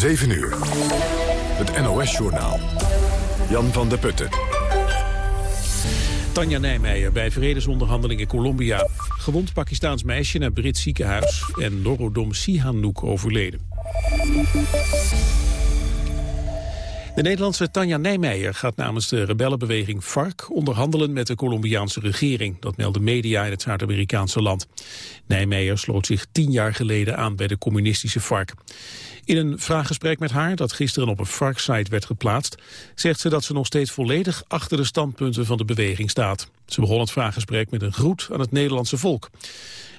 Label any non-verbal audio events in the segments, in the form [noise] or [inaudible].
7 uur. Het NOS-journaal. Jan van der Putten. Tanja Nijmeijer bij vredesonderhandelingen in Colombia. Gewond Pakistaans meisje naar Brits ziekenhuis. En Norodom Sihanouk overleden. De Nederlandse Tanja Nijmeijer gaat namens de rebellenbeweging FARC onderhandelen met de Colombiaanse regering. Dat melden media in het Zuid-Amerikaanse land. Nijmeijer sloot zich tien jaar geleden aan bij de communistische FARC. In een vraaggesprek met haar, dat gisteren op een FARC-site werd geplaatst, zegt ze dat ze nog steeds volledig achter de standpunten van de beweging staat. Ze begon het vraaggesprek met een groet aan het Nederlandse volk.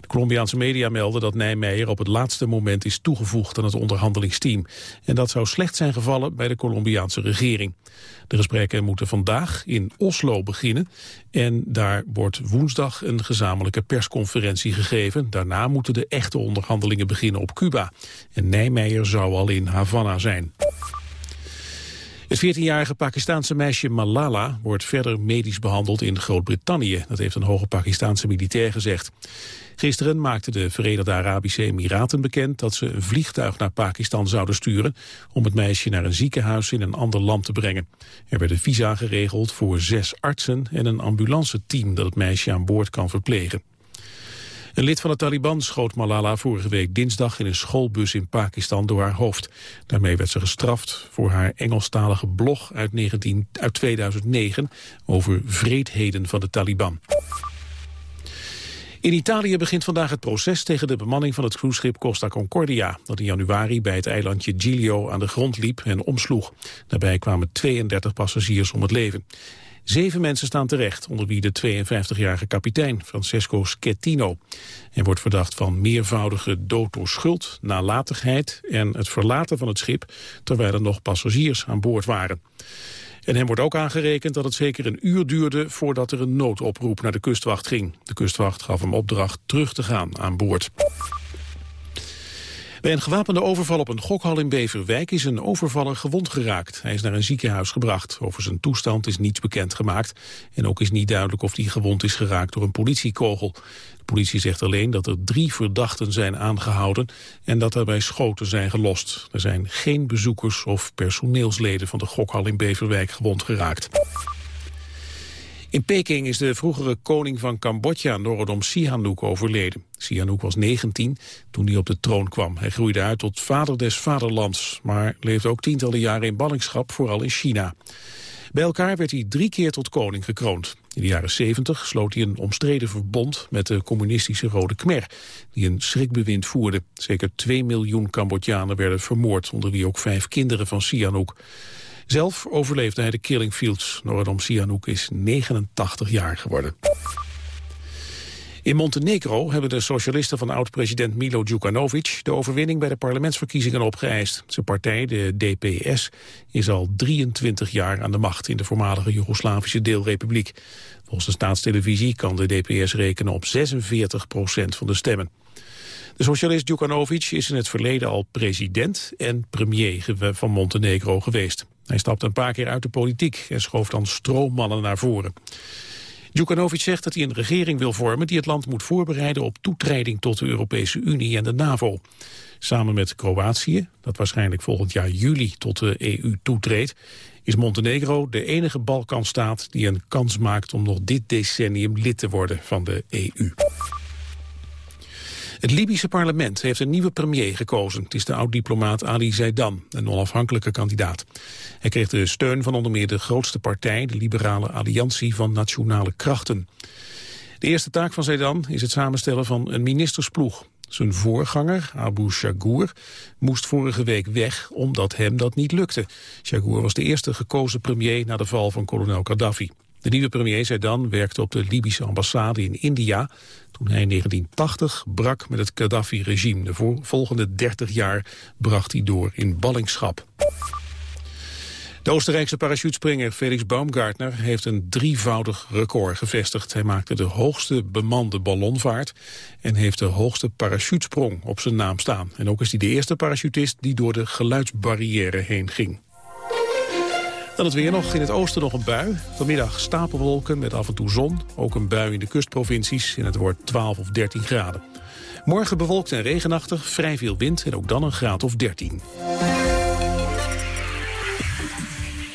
De Colombiaanse media melden dat Nijmeijer op het laatste moment is toegevoegd aan het onderhandelingsteam. En dat zou slecht zijn gevallen bij de Colombiaanse regering. De gesprekken moeten vandaag in Oslo beginnen. En daar wordt woensdag een gezamenlijke persconferentie gegeven. Daarna moeten de echte onderhandelingen beginnen op Cuba. En Nijmeijer zou al in Havana zijn. Het 14-jarige Pakistaanse meisje Malala wordt verder medisch behandeld in Groot-Brittannië. Dat heeft een hoge Pakistaanse militair gezegd. Gisteren maakten de Verenigde Arabische Emiraten bekend dat ze een vliegtuig naar Pakistan zouden sturen om het meisje naar een ziekenhuis in een ander land te brengen. Er werden visa geregeld voor zes artsen en een ambulanceteam dat het meisje aan boord kan verplegen. Een lid van de Taliban schoot Malala vorige week dinsdag in een schoolbus in Pakistan door haar hoofd. Daarmee werd ze gestraft voor haar Engelstalige blog uit, 19, uit 2009 over vreedheden van de Taliban. In Italië begint vandaag het proces tegen de bemanning van het cruiseschip Costa Concordia, dat in januari bij het eilandje Giglio aan de grond liep en omsloeg. Daarbij kwamen 32 passagiers om het leven. Zeven mensen staan terecht, onder wie de 52-jarige kapitein Francesco Schettino. Hij wordt verdacht van meervoudige dood door schuld, nalatigheid en het verlaten van het schip, terwijl er nog passagiers aan boord waren. En hem wordt ook aangerekend dat het zeker een uur duurde voordat er een noodoproep naar de kustwacht ging. De kustwacht gaf hem opdracht terug te gaan aan boord. Bij een gewapende overval op een gokhal in Beverwijk is een overvaller gewond geraakt. Hij is naar een ziekenhuis gebracht. Over zijn toestand is niets bekend gemaakt. En ook is niet duidelijk of hij gewond is geraakt door een politiekogel. De politie zegt alleen dat er drie verdachten zijn aangehouden en dat er bij schoten zijn gelost. Er zijn geen bezoekers of personeelsleden van de gokhal in Beverwijk gewond geraakt. In Peking is de vroegere koning van Cambodja, Norodom Sihanouk, overleden. Sihanouk was 19 toen hij op de troon kwam. Hij groeide uit tot vader des vaderlands, maar leefde ook tientallen jaren in ballingschap, vooral in China. Bij elkaar werd hij drie keer tot koning gekroond. In de jaren 70 sloot hij een omstreden verbond met de communistische Rode Khmer, die een schrikbewind voerde. Zeker 2 miljoen Cambodjanen werden vermoord, onder wie ook vijf kinderen van Sihanouk. Zelf overleefde hij de killing fields. Norodom Sihanouk is 89 jaar geworden. In Montenegro hebben de socialisten van oud-president Milo Djukanovic de overwinning bij de parlementsverkiezingen opgeëist. Zijn partij, de DPS, is al 23 jaar aan de macht in de voormalige Joegoslavische deelrepubliek. Volgens de staatstelevisie kan de DPS rekenen op 46 procent van de stemmen. De socialist Djukanovic is in het verleden al president en premier van Montenegro geweest. Hij stapte een paar keer uit de politiek en schoof dan stroommannen naar voren. Djukanovic zegt dat hij een regering wil vormen die het land moet voorbereiden op toetreding tot de Europese Unie en de NAVO. Samen met Kroatië, dat waarschijnlijk volgend jaar juli tot de EU toetreedt, is Montenegro de enige Balkanstaat die een kans maakt om nog dit decennium lid te worden van de EU. Het Libische parlement heeft een nieuwe premier gekozen. Het is de oud-diplomaat Ali Zaidan, een onafhankelijke kandidaat. Hij kreeg de steun van onder meer de grootste partij, de Liberale Alliantie van Nationale Krachten. De eerste taak van Zaidan is het samenstellen van een ministersploeg. Zijn voorganger, Abu Shagur, moest vorige week weg omdat hem dat niet lukte. Shagur was de eerste gekozen premier na de val van kolonel Gaddafi. De nieuwe premier Zaidan werkte op de Libische ambassade in India toen hij in 1980 brak met het Gaddafi-regime. De volgende 30 jaar bracht hij door in ballingschap. De Oostenrijkse parachutespringer Felix Baumgartner heeft een drievoudig record gevestigd. Hij maakte de hoogste bemande ballonvaart en heeft de hoogste parachutesprong op zijn naam staan. En ook is hij de eerste parachutist die door de geluidsbarrière heen ging. Dan het weer nog. In het oosten nog een bui. Vanmiddag stapelwolken met af en toe zon. Ook een bui in de kustprovincies. En het wordt 12 of 13 graden. Morgen bewolkt en regenachtig, vrij veel wind en ook dan een graad of 13.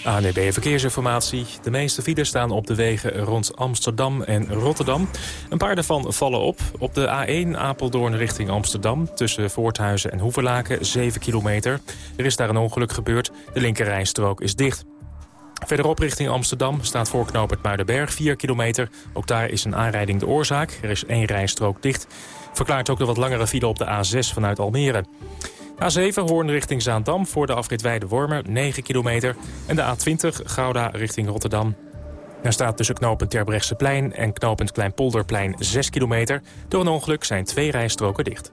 ANB Verkeersinformatie. De meeste files staan op de wegen rond Amsterdam en Rotterdam. Een paar daarvan vallen op. Op de A1 Apeldoorn richting Amsterdam... tussen Voorthuizen en Hoeverlaken, 7 kilometer. Er is daar een ongeluk gebeurd. De linkerrijstrook is dicht. Verderop richting Amsterdam staat voor knooppunt Muidenberg 4 kilometer. Ook daar is een aanrijding de oorzaak. Er is één rijstrook dicht. Verklaart ook de wat langere file op de A6 vanuit Almere. A7 Hoorn richting Zaandam voor de afrit Weide-Wormer 9 kilometer. En de A20 Gouda richting Rotterdam. Daar staat tussen knooppunt Terbrechtseplein en knooppunt Kleinpolderplein 6 kilometer. Door een ongeluk zijn twee rijstroken dicht.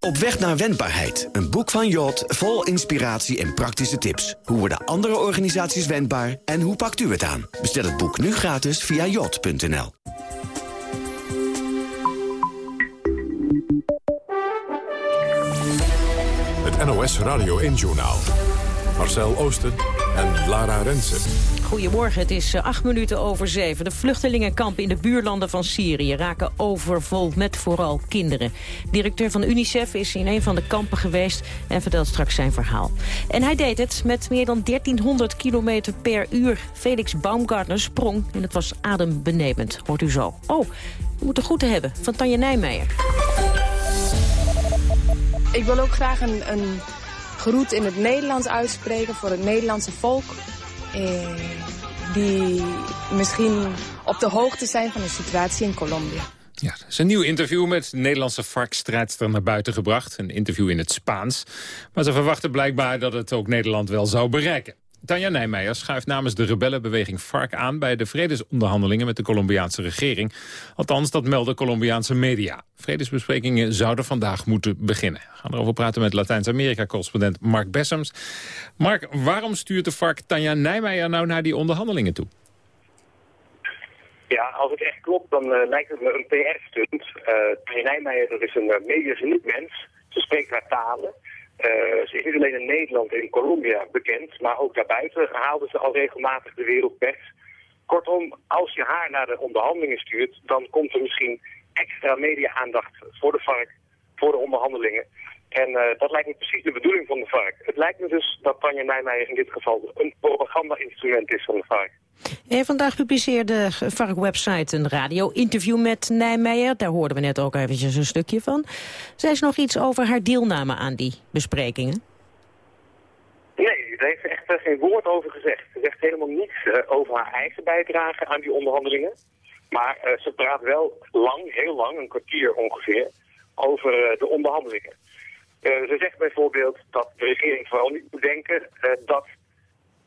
Op weg naar wendbaarheid. Een boek van Jot vol inspiratie en praktische tips. Hoe worden andere organisaties wendbaar en hoe pakt u het aan? Bestel het boek nu gratis via jot.nl. Het NOS Radio 1 Journaal. Marcel Oosten en Lara Rensen. Goedemorgen, het is eh, acht minuten over zeven. De vluchtelingenkampen in de buurlanden van Syrië raken overvol met vooral kinderen. Directeur van UNICEF is in een van de kampen geweest en vertelt straks zijn verhaal. En hij deed het met meer dan 1300 kilometer per uur. Felix Baumgartner sprong en het was adembenemend, hoort u zo. Oh, we moeten groeten hebben van Tanja Nijmeijer. Ik wil ook graag een, een groet in het Nederlands uitspreken voor het Nederlandse volk. Eh, die misschien op de hoogte zijn van de situatie in Colombia. Ja, er is een nieuw interview met Nederlandse varkstrijdster naar buiten gebracht. Een interview in het Spaans. Maar ze verwachten blijkbaar dat het ook Nederland wel zou bereiken. Tanja Nijmeijer schuift namens de rebellenbeweging FARC aan... bij de vredesonderhandelingen met de Colombiaanse regering. Althans, dat melden Colombiaanse media. Vredesbesprekingen zouden vandaag moeten beginnen. We gaan erover praten met Latijns-Amerika-correspondent Mark Bessems. Mark, waarom stuurt de FARC Tanja Nijmeijer nou naar die onderhandelingen toe? Ja, als het echt klopt, dan uh, lijkt het me een PR-stunt. Uh, Tanja Nijmeijer is een uh, mediageniek mens. Ze spreekt haar talen. Uh, ze is niet alleen in Nederland en in Colombia bekend, maar ook daarbuiten haalde ze al regelmatig de wereldpers. Kortom, als je haar naar de onderhandelingen stuurt, dan komt er misschien extra media-aandacht voor de vark, voor de onderhandelingen. En uh, dat lijkt me precies de bedoeling van de vark. Het lijkt me dus dat Tanja Nijmeijer in dit geval een propaganda-instrument is van de vark. En vandaag publiceerde VARC-website een radio-interview met Nijmeijer. Daar hoorden we net ook eventjes een stukje van. Zei ze nog iets over haar deelname aan die besprekingen? Nee, daar heeft ze echt uh, geen woord over gezegd. Ze zegt helemaal niets uh, over haar eigen bijdrage aan die onderhandelingen. Maar ze praat wel lang, heel lang, een kwartier ongeveer, over de onderhandelingen. Ze zegt bijvoorbeeld dat de regering vooral niet moet denken dat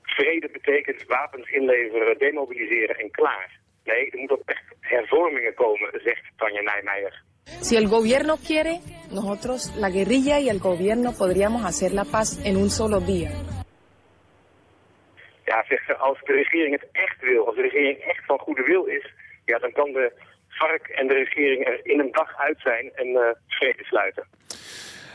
vrede betekent wapens inleveren, demobiliseren en klaar. Nee, er moeten ook echt hervormingen komen, zegt Tanja Nijmeijer. Si el gobierno quiere, nosotros, la guerrilla y el gobierno, podríamos hacer la paz en un solo día. Ja, zeg, als de regering het echt wil, als de regering echt van goede wil is, ja, dan kan de FARC en de regering er in een dag uit zijn en uh, vrede sluiten.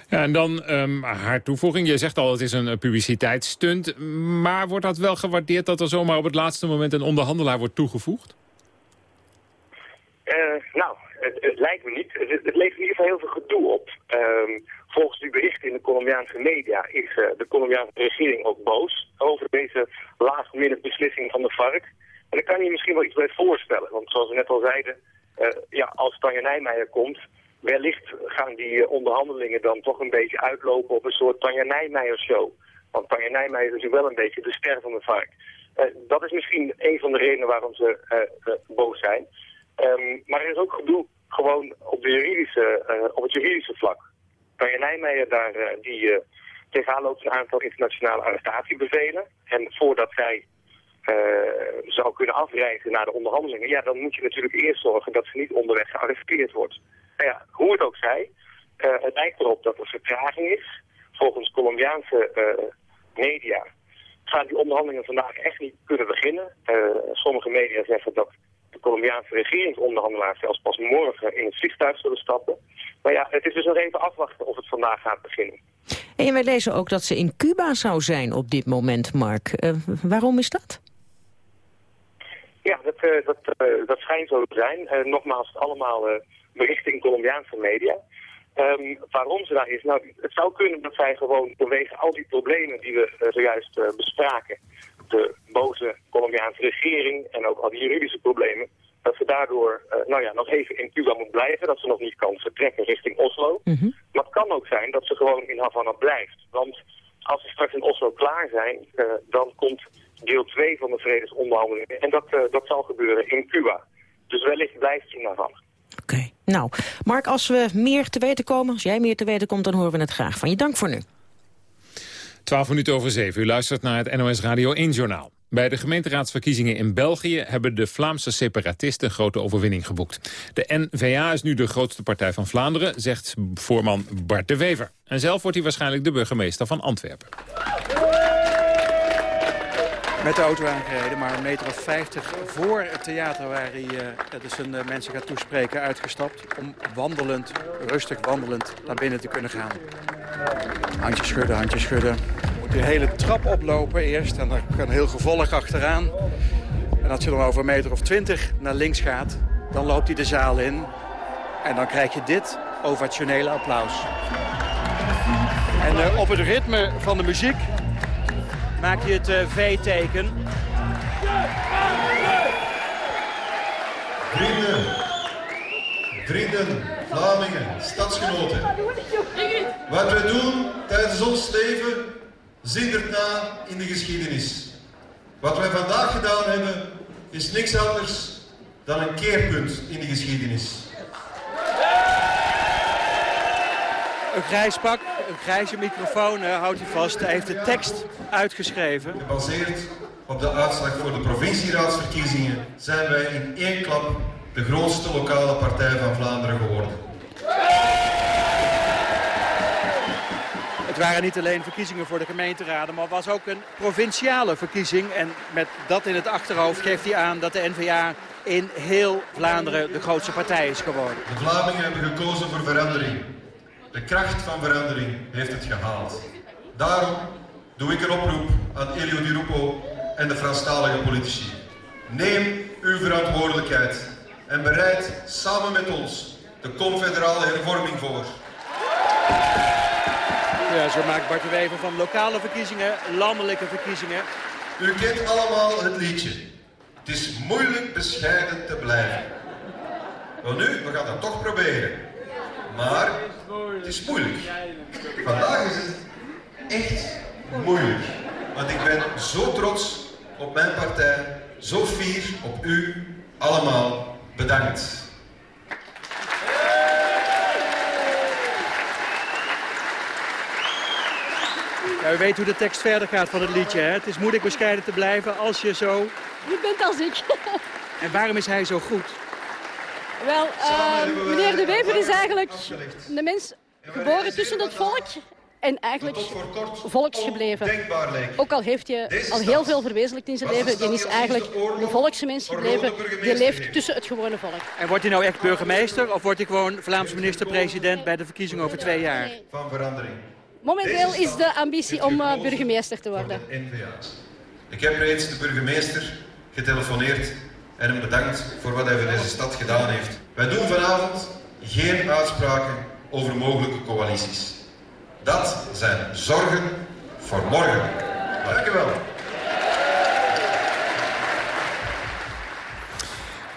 En dan um, haar toevoeging. Je zegt al, het is een publiciteitsstunt. Maar wordt dat wel gewaardeerd dat er zomaar op het laatste moment een onderhandelaar wordt toegevoegd? Uh, nou, het, lijkt me niet. Het, levert in ieder geval heel veel gedoe op. Um, volgens die berichten in de Colombiaanse media is uh, de Colombiaanse regering ook boos over deze last-minute beslissing van de FARC. En daar kan je misschien wel iets bij voorstellen. Want zoals we net al zeiden, ja, als Tanja Nijmeijer komt, wellicht gaan die onderhandelingen dan toch een beetje uitlopen op een soort Tanja Nijmeijer show. Want Tanja Nijmeijer is wel een beetje de ster van de FARC. dat is misschien een van de redenen waarom ze boos zijn. Um, maar er is ook gedoe gewoon op, de juridische, op het juridische vlak. Tanja Nijmeijer daar, die tegenaan loopt een aantal internationale arrestatiebevelen. En voordat zij zou kunnen afreizen naar de onderhandelingen... ja, dan moet je natuurlijk eerst zorgen dat ze niet onderweg gearresteerd wordt. Nou ja, hoe het ook zij, het lijkt erop dat er vertraging is. Volgens Colombiaanse media gaan die onderhandelingen vandaag echt niet kunnen beginnen. sommige media zeggen dat de Colombiaanse regeringsonderhandelaars zelfs pas morgen in het vliegtuig zullen stappen. Maar ja, het is dus nog even afwachten of het vandaag gaat beginnen. En wij lezen ook dat ze in Cuba zou zijn op dit moment, Mark. Waarom is dat? Ja, dat, dat, dat schijnt zo te zijn. nogmaals, allemaal berichten in Colombiaanse media. Um, waarom ze daar is? Nou, het zou kunnen dat zij gewoon vanwege al die problemen die we zojuist bespraken de boze Colombiaanse regering en ook al die juridische problemen, dat ze daardoor uh, nou ja, nog even in Cuba moet blijven, dat ze nog niet kan vertrekken richting Oslo. Mm -hmm. Maar het kan ook zijn dat ze gewoon in Havana blijft. Want als ze straks in Oslo klaar zijn, dan komt deel 2 van de vredesonderhandelingen. En dat, dat zal gebeuren in Cuba. Dus wellicht blijft ze in Havana. Nou, Mark, als we meer te weten komen, als jij meer te weten komt, dan horen we het graag van je. Dank voor nu. 12 minuten over 7. U luistert naar het NOS Radio 1-journaal. Bij de gemeenteraadsverkiezingen in België hebben de Vlaamse separatisten een grote overwinning geboekt. De N-VA is nu de grootste partij van Vlaanderen, zegt voorman Bart de Wever. En zelf wordt hij waarschijnlijk de burgemeester van Antwerpen. Met de auto aangereden, maar een meter of 50 voor het theater waar hij uh, dus zijn uh, mensen gaat toespreken uitgestapt. Om wandelend, rustig wandelend naar binnen te kunnen gaan. Handjes schudden, handjes schudden. Moet de hele trap oplopen eerst en dan kan heel gevolg achteraan. En als je dan over een meter of 20 naar links gaat, dan loopt hij de zaal in. En dan krijg je dit ovationele applaus. En uh, op het ritme van de muziek maak je het uh, V-teken. Vrienden, vrienden, Vlamingen, stadsgenoten. Wat wij doen tijdens ons leven zindert na in de geschiedenis. Wat wij vandaag gedaan hebben is niks anders dan een keerpunt in de geschiedenis. Een grijs pak, een grijze microfoon uh, houdt hij vast. Hij heeft de tekst uitgeschreven. Gebaseerd op de uitslag voor de provincieraadsverkiezingen zijn wij in één klap de grootste lokale partij van Vlaanderen geworden. Het waren niet alleen verkiezingen voor de gemeenteraden, maar was ook een provinciale verkiezing. En met dat in het achterhoofd geeft hij aan dat de NVA in heel Vlaanderen de grootste partij is geworden. De Vlamingen hebben gekozen voor verandering. De kracht van verandering heeft het gehaald. Daarom doe ik een oproep aan Elio Di Rupo en de Franstalige politici. Neem uw verantwoordelijkheid en bereid samen met ons de confederale hervorming voor. Ja, zo maakt Bart de Wever van lokale verkiezingen landelijke verkiezingen. U kent allemaal het liedje. Het is moeilijk bescheiden te blijven. Wel nu, we gaan dat toch proberen. Maar het is moeilijk. Vandaag is het echt moeilijk. Want ik ben zo trots op mijn partij, zo fier op u allemaal. Bedankt. Ja, u weet hoe de tekst verder gaat van het liedje. Hè? Het is moeilijk bescheiden te blijven als je zo... Je bent als ik. En waarom is hij zo goed? Wel, uh, meneer De Wever is eigenlijk de mens geboren tussen het volk en eigenlijk volksgebleven. Ook al heeft je al heel veel verwezenlijkt in zijn leven, die is eigenlijk een volksmens gebleven. Die leeft tussen het gewone volk. En wordt hij nou echt burgemeester of wordt hij gewoon Vlaams minister-president bij de verkiezingen over twee jaar? Van verandering. Momenteel is de ambitie om burgemeester te worden. Ik heb reeds de burgemeester getelefoneerd en hem bedankt voor wat hij voor deze stad gedaan heeft. Wij doen vanavond geen uitspraken over mogelijke coalities. Dat zijn zorgen voor morgen. Dank u wel.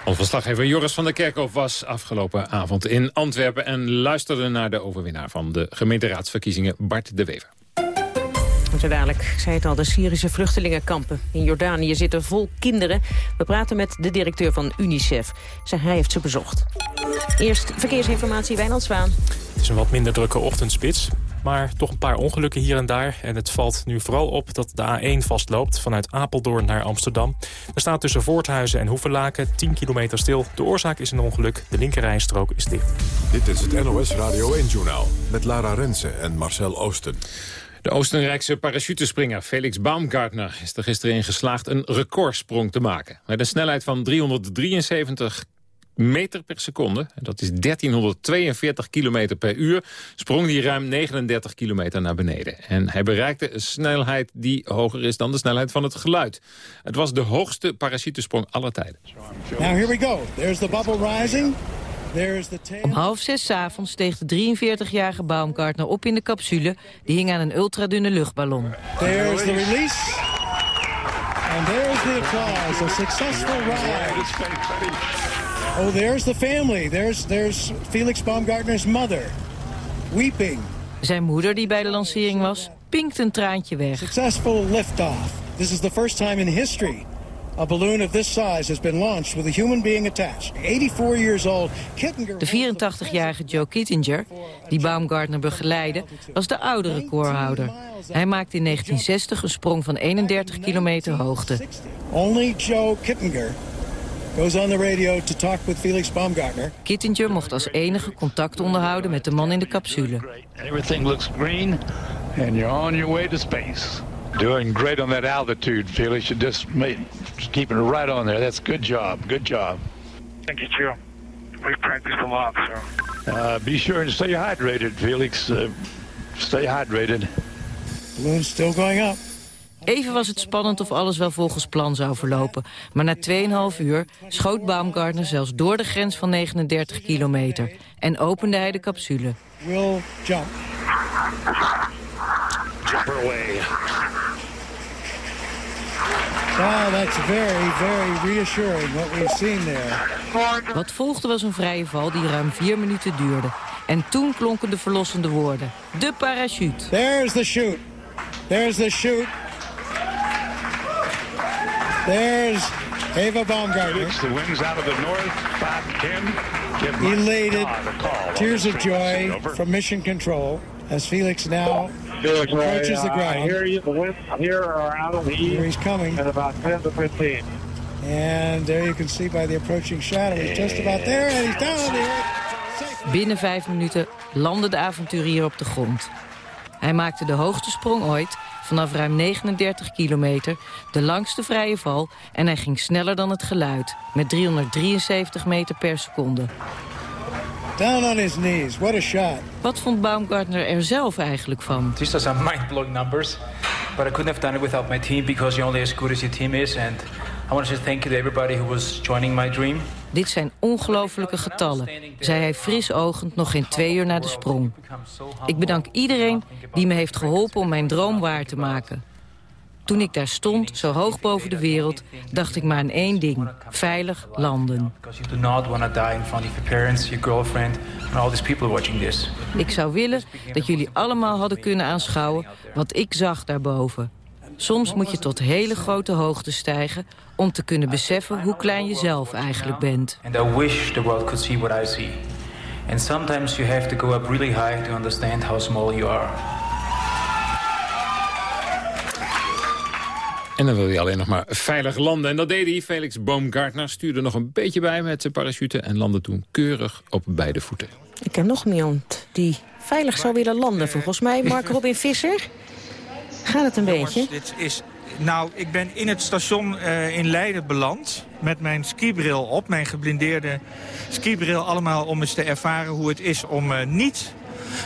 Onze verslaggever Joris van der Kerkhof was afgelopen avond in Antwerpen... en luisterde naar de overwinnaar van de gemeenteraadsverkiezingen, Bart de Wever. Zo dadelijk, ik zei het al, de Syrische vluchtelingenkampen in Jordanië zitten vol kinderen. We praten met de directeur van UNICEF. Zij hij heeft ze bezocht. Eerst verkeersinformatie, Wijnand Zwaan. Het is een wat minder drukke ochtendspits. Maar toch een paar ongelukken hier en daar. En het valt nu vooral op dat de A1 vastloopt vanuit Apeldoorn naar Amsterdam. Er staat tussen Voorthuizen en Hoevelaken 10 kilometer stil. De oorzaak is een ongeluk. De linkerrijstrook is dicht. Dit is het NOS Radio 1-journaal met Lara Rensen en Marcel Oosten. De Oostenrijkse parachutespringer Felix Baumgartner is er gisteren in geslaagd een recordsprong te maken. Met een snelheid van 373 meter per seconde, en dat is 1342 kilometer per uur, sprong hij ruim 39 kilometer naar beneden. En hij bereikte een snelheid die hoger is dan de snelheid van het geluid. Het was de hoogste parachutesprong aller tijden. Now here we go. There's the bubble rising. Om half zes avonds steeg de 43-jarige Baumgartner op in de capsule. Die hing aan een ultradunne luchtballon. There's the release. And there's the applause. A successful ride. Oh, there's the family. There's, there's Felix Baumgartner's mother. Weeping. Zijn moeder, die bij de lancering was, pinkt een traantje weg. Successful liftoff. This is the first time in history A balloon of this size has been launched with a human being attached. 84 years old, Kittinger... De 84-jarige Joe Kittinger, die Baumgartner begeleidde, was de oudere recordhouder. Hij maakte in 1960 een sprong van 31 kilometer hoogte. Only Joe Kittinger goes on the radio to talk with Felix Baumgartner. Kittinger mocht als enige contact onderhouden met de man in de capsule. Everything looks green and you're on your way to space. Doing great on that altitude, Felix. You just made, just keeping it right on there. That's good job. Good job. Thank you, Joe. We practiced a lot, so. Uh, be sure and stay hydrated, Felix. Uh, stay hydrated. Balloon's still going up. Even was het spannend of alles wel volgens plan zou verlopen. Maar na 2,5 uur schoot Baumgartner zelfs door de grens van 39 kilometer. En opende hij de capsule. Will jump. Jump her away. Wow, that's very, very reassuring what we've seen there. Wat volgde was een vrije val die ruim vier minuten duurde. En toen klonken de verlossende woorden. De parachute. There's the chute. There's the chute. There's Eva Baumgartner. The wings out of the north, 5 10. Elated, tears of joy from Mission Control as Felix now Felix, approaches the I ground. hear you. The winds here are out of the Here east he's coming. at about 10 to 15. And there you can see by the approaching shadow, he's just about there and he's down on the earth. Binnen vijf minuten landde de avonturier op de grond. Hij maakte de hoogste sprong ooit, vanaf ruim 39 kilometer, de langste vrije val... en hij ging sneller dan het geluid, met 373 meter per seconde. Down on his knees. What a shot. Wat vond Baumgartner er zelf eigenlijk van? These are some mind-blowing numbers, but I couldn't have done it without my team because you're only as good as your team is. And I want to say thank you to everybody who was joining my dream. Dit zijn ongelofelijke getallen, zei hij fris ogend nog geen twee uur na de sprong. Ik bedank iedereen die me heeft geholpen om mijn droom waar te maken. Toen ik daar stond, zo hoog boven de wereld, dacht ik maar aan één ding. Veilig landen. Ik zou willen dat jullie allemaal hadden kunnen aanschouwen wat ik zag daarboven. Soms moet je tot hele grote hoogte stijgen om te kunnen beseffen hoe klein je zelf eigenlijk bent. And I wish the world could see what I see. And sometimes you have to go up really high to understand how small you are. En dan wil hij alleen nog maar veilig landen. En dat deed hij. Felix Baumgartner stuurde nog een beetje bij met zijn parachute... en landde toen keurig op beide voeten. Ik ken nog iemand die veilig zou willen landen. Volgens mij Mark Robin Visser. Gaat het een beetje? Dit is, nou, ik ben in het station uh, in Leiden beland. Met mijn skibril op. Mijn geblindeerde skibril allemaal om eens te ervaren hoe het is om uh, niet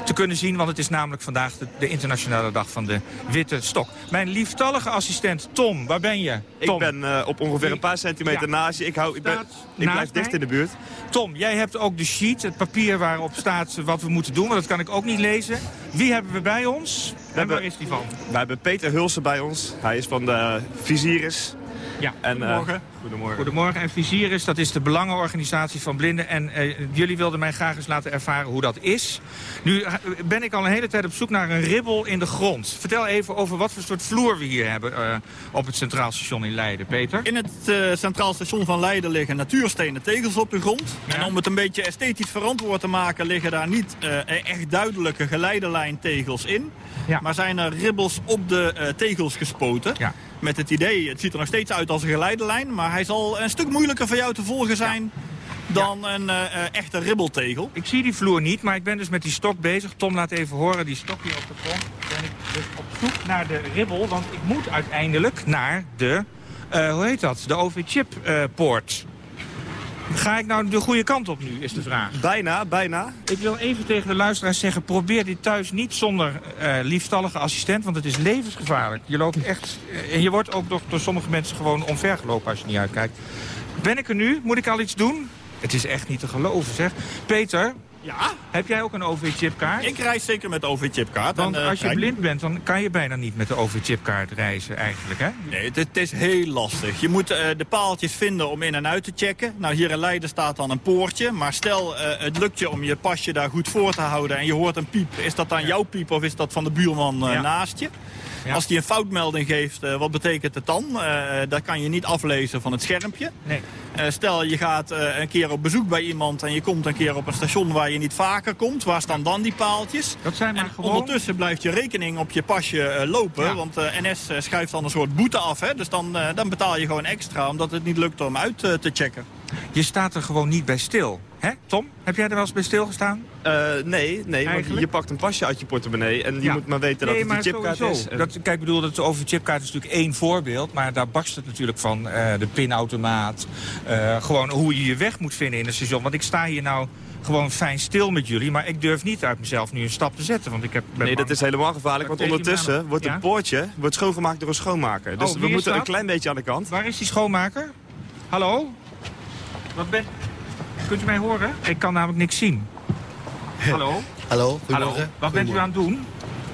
te kunnen zien. Want het is namelijk vandaag de, de internationale dag van de witte stok. Mijn lieftallige assistent Tom, waar ben je? Tom. Ik ben uh, op ongeveer een paar centimeter ja. naast je. Ik, hou, ik, ben, ik blijf dicht mij. in de buurt. Tom, jij hebt ook de sheet, het papier waarop staat wat we moeten doen. Want dat kan ik ook niet lezen. Wie hebben we bij ons? We en hebben, waar is die van? We hebben Peter Hulsen bij ons. Hij is van de Visiris. Ja, en, goedemorgen. Uh, goedemorgen. Goedemorgen. En Visiris, dat is de belangenorganisatie van blinden. En uh, jullie wilden mij graag eens laten ervaren hoe dat is. Nu uh, ben ik al een hele tijd op zoek naar een ribbel in de grond. Vertel even over wat voor soort vloer we hier hebben uh, op het Centraal Station in Leiden. Peter? In het Centraal Station van Leiden liggen natuurstenen tegels op de grond. Ja. En om het een beetje esthetisch verantwoord te maken... liggen daar niet echt duidelijke geleidelijntegels in. Ja. Maar zijn er ribbels op de tegels gespoten. Ja met het idee, het ziet er nog steeds uit als een geleidelijn... maar hij zal een stuk moeilijker voor jou te volgen zijn... Ja. dan ja. een uh, echte ribbeltegel. Ik zie die vloer niet, maar ik ben dus met die stok bezig. Tom, laat even horen, die stok hier op de grond. Ben ik dus op zoek naar de ribbel, want ik moet uiteindelijk naar de... Uh, hoe heet dat? De OV-chip-poort. Ga ik nou de goede kant op nu, is de vraag. Bijna, bijna. Ik wil even tegen de luisteraars zeggen... probeer dit thuis niet zonder uh, liefstallige assistent... want het is levensgevaarlijk. Je loopt echt... En je wordt ook door, door sommige mensen gewoon omvergelopen als je niet uitkijkt. Ben ik er nu? Moet ik al iets doen? Het is echt niet te geloven, zeg. Peter, ja? Heb jij ook een OV-chipkaart? Ik reis zeker met de OV-chipkaart. Want en, uh, als je blind bent, dan kan je bijna niet met de OV-chipkaart reizen eigenlijk, hè? Nee, het, het, is heel lastig. Je moet uh, de paaltjes vinden om in en uit te checken. Nou, hier in Leiden staat dan een poortje. Maar stel, uh, het lukt je om je pasje daar goed voor te houden... en je hoort een piep. Is dat dan ja. jouw piep of is dat van de buurman ja. naast je? Ja. Als die een foutmelding geeft, uh, wat betekent het dan? Uh, dat kan je niet aflezen van het schermpje. Nee. Stel je gaat een keer op bezoek bij iemand en je komt een keer op een station waar je niet vaker komt. Waar staan dan die paaltjes? Dat zijn maar en gewoon... ondertussen blijft je rekening op je pasje lopen. Ja. Want NS schuift dan een soort boete af. Hè? Dus dan, dan betaal je gewoon extra omdat het niet lukt om uit te checken. Je staat er gewoon niet bij stil. Hè, Tom? Heb jij er wel eens bij stilgestaan? Uh, nee, nee want je pakt een pasje uit je portemonnee en je ja. moet maar weten dat nee, het een chipkaart sowieso. is. Dat, kijk, bedoel, dat over chipkaart is natuurlijk één voorbeeld, maar daar barst het natuurlijk van. Uh, de pinautomaat, uh, gewoon hoe je je weg moet vinden in een station. Want ik sta hier nou gewoon fijn stil met jullie, maar ik durf niet uit mezelf nu een stap te zetten. Want ik heb, nee, dat is helemaal gevaarlijk, want ondertussen wordt ja? een poortje wordt schoongemaakt door een schoonmaker. Dus oh, we moeten een klein beetje aan de kant. Waar is die schoonmaker? Hallo? Wat ben... Kunt u mij horen? Ik kan namelijk niks zien. Hallo? Hallo, Hallo. Wat bent u aan het doen?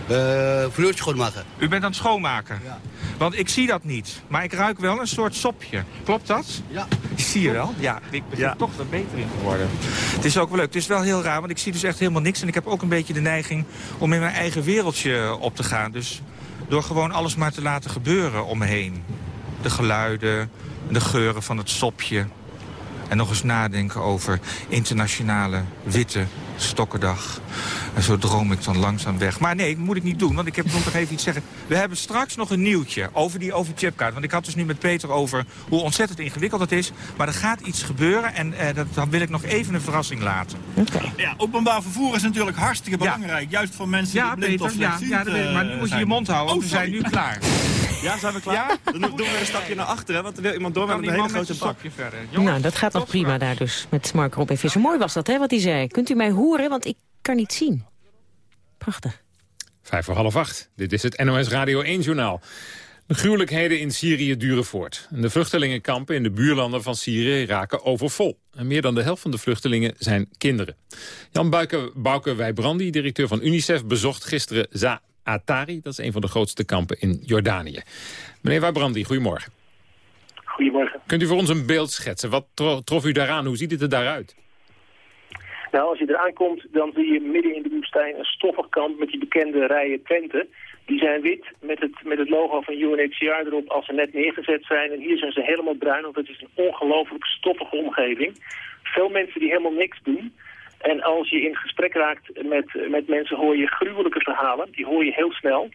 Uh, vloertje schoonmaken. U bent aan het schoonmaken? Ja. Want ik zie dat niet. Maar ik ruik wel een soort sopje. Klopt dat? Ja. Zie je wel? Ja, ik begin ja. toch er beter in te worden. Het is ook wel leuk. Het is wel heel raar, want ik zie dus echt helemaal niks. En ik heb ook een beetje de neiging om in mijn eigen wereldje op te gaan. Dus door gewoon alles maar te laten gebeuren om me heen. De geluiden, de geuren van het sopje. En nog eens nadenken over internationale witte stokkendag. En zo droom ik dan langzaam weg. Maar nee, moet ik niet doen, want ik heb, moet nog even iets zeggen. We hebben straks nog een nieuwtje over die over chipkaart. Want ik had dus nu met Peter over hoe ontzettend ingewikkeld het is. Maar er gaat iets gebeuren en eh, dat, dan wil ik nog even een verrassing laten. Okay. Ja, openbaar vervoer is natuurlijk hartstikke belangrijk. Ja. Juist voor mensen ja, die blind Peter, of ja, ja, weet, Maar nu moet je je mond houden, want oh, we zijn nu klaar. [laughs] Ja, zijn we klaar? Ja? Dan doen we een stapje naar achteren, want er wil iemand door met een hele grote bak. Verder. Jongen, nou, dat gaat nog prima daar dus met Mark Robin Visser. Mooi was dat, hè, wat hij zei. Kunt u mij horen, want ik kan niet zien. Prachtig. Vijf voor half acht. Dit is het NOS Radio 1-journaal. De gruwelijkheden in Syrië duren voort. En de vluchtelingenkampen in de buurlanden van Syrië raken overvol. En meer dan de helft van de vluchtelingen zijn kinderen. Jan Bouke, Bouke Wijbrandi, directeur van UNICEF, bezocht gisteren Za Atari. Dat is een van de grootste kampen in Jordanië. Meneer Wijbrandi, goedemorgen. Goedemorgen. Kunt u voor ons een beeld schetsen? Wat trof u daaraan? Hoe ziet het er daaruit? Nou, als je eraan komt, dan zie je midden in de woestijn een stoffig kamp met die bekende rijen tenten. Die zijn wit met het, met het logo van UNHCR erop als ze net neergezet zijn. En hier zijn ze helemaal bruin, want het is een ongelooflijk stoffige omgeving. Veel mensen die helemaal niks doen. En als je in gesprek raakt met, met mensen hoor je gruwelijke verhalen. Die hoor je heel snel.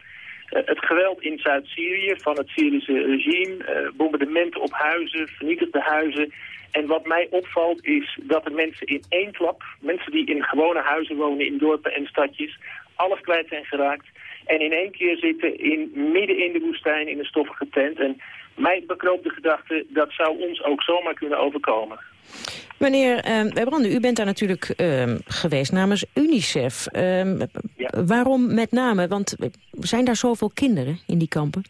Het geweld in Zuid-Syrië van het Syrische regime, bombardementen op huizen, vernietigde huizen. En wat mij opvalt is dat de mensen in één klap, mensen die in gewone huizen wonen in dorpen en stadjes, alles kwijt zijn geraakt. En in één keer zitten in, midden in de woestijn in een stoffige tent. En mij bekroop de gedachte, dat zou ons ook zomaar kunnen overkomen. Meneer uh, u bent daar natuurlijk uh, geweest namens UNICEF. Uh, Waarom met name? Want zijn daar zoveel kinderen in die kampen?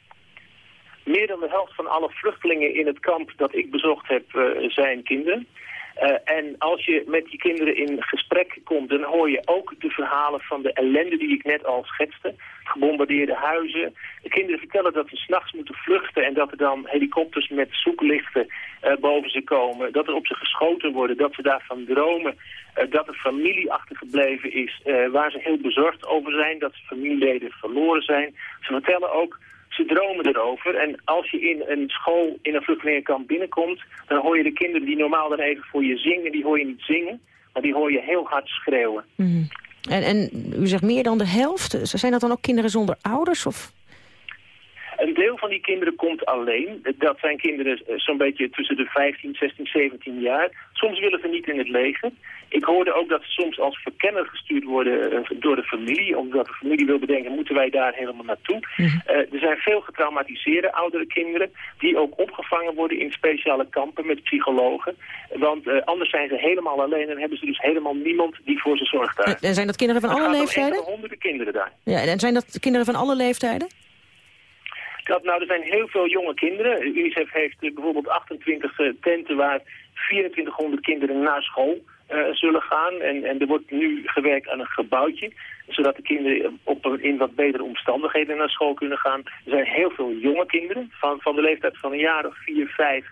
Meer dan de helft van alle vluchtelingen in het kamp dat ik bezocht heb uh, zijn kinderen. Uh, en als je met die kinderen in gesprek komt, dan hoor je ook de verhalen van de ellende die ik net al schetste. Gebombardeerde huizen. De kinderen vertellen dat ze s'nachts moeten vluchten en dat er dan helikopters met zoeklichten uh, boven ze komen. Dat er op ze geschoten worden, dat ze daarvan dromen. Uh, dat er familie achtergebleven is waar ze heel bezorgd over zijn. Dat ze familieleden verloren zijn. Ze vertellen ook ze dromen erover. En als je in een school in een vluchtelingenkamp binnenkomt... dan hoor je de kinderen die normaal dan even voor je zingen... die hoor je niet zingen, maar die hoor je heel hard schreeuwen. Mhm. En, en u zegt meer dan de helft. Zijn dat dan ook kinderen zonder ouders? Of? Een deel van die kinderen komt alleen. Dat zijn kinderen eh, zo'n beetje tussen de 15, 16, 17 jaar. Soms willen ze niet in het leger. Ik hoorde ook dat ze soms als verkenner gestuurd worden eh, door de familie. Omdat de familie wil bedenken, moeten wij daar helemaal naartoe? Mhm. Eh, er zijn veel getraumatiseerde oudere kinderen... die ook opgevangen worden in speciale kampen met psychologen. Want anders zijn ze helemaal alleen en hebben ze dus helemaal niemand die voor ze zorgt daar. En zijn dat kinderen van alle leeftijden? Er honderden kinderen daar. Ja, en zijn dat kinderen van alle leeftijden? Dat, nou, er zijn heel veel jonge kinderen. UNICEF heeft bijvoorbeeld 28 uh, tenten waar 2400 kinderen naar school zullen gaan. En, en er wordt nu gewerkt aan een gebouwtje, zodat de kinderen op een, in wat betere omstandigheden naar school kunnen gaan. Er zijn heel veel jonge kinderen, van, van de leeftijd van een jaar of 4, 5...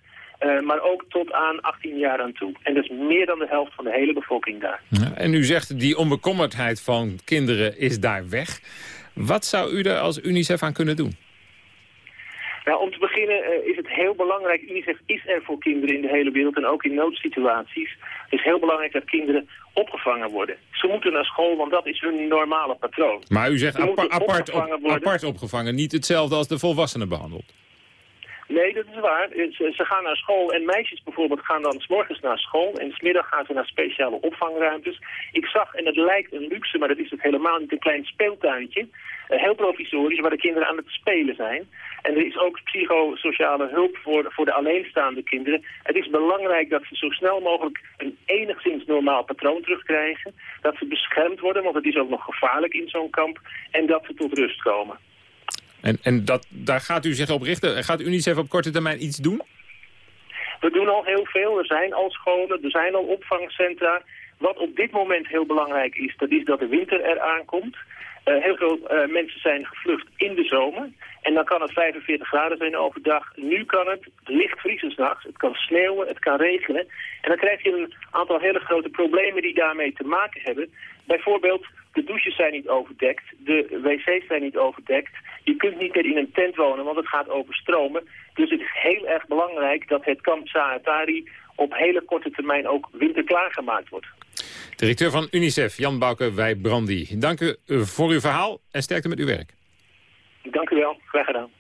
Uh, maar ook tot aan 18 jaar aan toe. En dat is meer dan de helft van de hele bevolking daar. Ja, en u zegt die onbekommerdheid van kinderen is daar weg. Wat zou u er als UNICEF aan kunnen doen? Nou, om te beginnen uh, is het heel belangrijk, UNICEF is er voor kinderen in de hele wereld en ook in noodsituaties. Het is heel belangrijk dat kinderen opgevangen worden. Ze moeten naar school, want dat is hun normale patroon. Maar u zegt apart, op, apart opgevangen, niet hetzelfde als de volwassenen behandeld. Nee, dat is waar. Ze, ze, gaan naar school en meisjes bijvoorbeeld gaan dan s morgens naar school en smiddag gaan ze naar speciale opvangruimtes. Ik zag, en het lijkt een luxe, maar dat is het helemaal niet, een klein speeltuintje. Uh, heel provisorisch, waar de kinderen aan het spelen zijn. En er is ook psychosociale hulp voor, voor de alleenstaande kinderen. Het is belangrijk dat ze zo snel mogelijk een enigszins normaal patroon terugkrijgen. Dat ze beschermd worden, want het is ook nog gevaarlijk in zo'n kamp. En dat ze tot rust komen. En, en dat, daar gaat u zich op richten? Gaat UNICEF op korte termijn iets doen? We doen al heel veel. Er zijn al scholen, er zijn al opvangcentra. Wat op dit moment heel belangrijk is, dat is dat de winter eraan komt. Uh, heel veel uh, mensen zijn gevlucht in de zomer. En dan kan het 45 graden zijn overdag. Nu kan het licht vriezen s'nachts. Het kan sneeuwen, het kan regenen. En dan krijg je een aantal hele grote problemen die daarmee te maken hebben. Bijvoorbeeld, de douches zijn niet overdekt. De wc's zijn niet overdekt. Je kunt niet meer in een tent wonen, want het gaat overstromen. Dus het is heel erg belangrijk dat het kamp Saatari op hele korte termijn ook winterklaar gemaakt wordt. Directeur van UNICEF, Jan Bouke Wijbrandi. Dank u voor uw verhaal en sterkte met uw werk. Dank u wel, graag gedaan.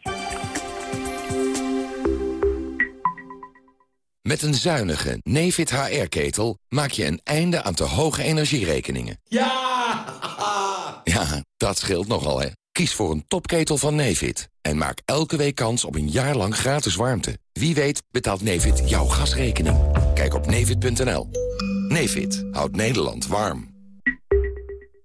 Met een zuinige Nefit HR-ketel maak je een einde aan te hoge energierekeningen. Ja! Dat scheelt nogal, hè. Kies voor een topketel van Nefit en maak elke week kans op een jaar lang gratis warmte. Wie weet betaalt Nefit jouw gasrekening. Kijk op nefit.nl. Nefit houdt Nederland warm.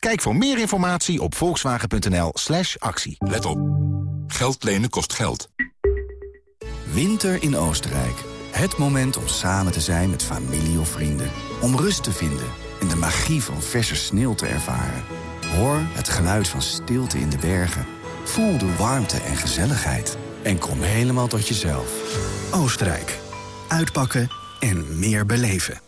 Kijk voor meer informatie op volkswagen.nl slash actie. Let op. Geld lenen kost geld. Winter in Oostenrijk. Het moment om samen te zijn met familie of vrienden. Om rust te vinden en de magie van verse sneeuw te ervaren. Hoor het geluid van stilte in de bergen. Voel de warmte en gezelligheid. En kom helemaal tot jezelf. Oostenrijk. Uitpakken en meer beleven.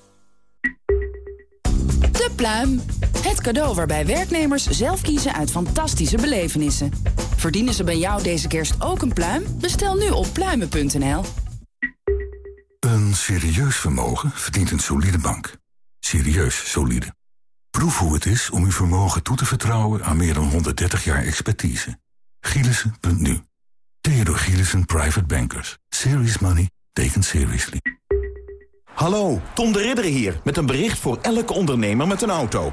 De pluim. Het cadeau waarbij werknemers zelf kiezen uit fantastische belevenissen. Verdienen ze bij jou deze kerst ook een pluim? Bestel nu op pluimen.nl. Een serieus vermogen verdient een solide bank. Serieus solide. Proef hoe het is om uw vermogen toe te vertrouwen aan meer dan 130 jaar expertise. Gielissen.nu Theodor Gielissen Private Bankers. Serious money taken seriously. Hallo, Tom de Ridder hier met een bericht voor elke ondernemer met een auto.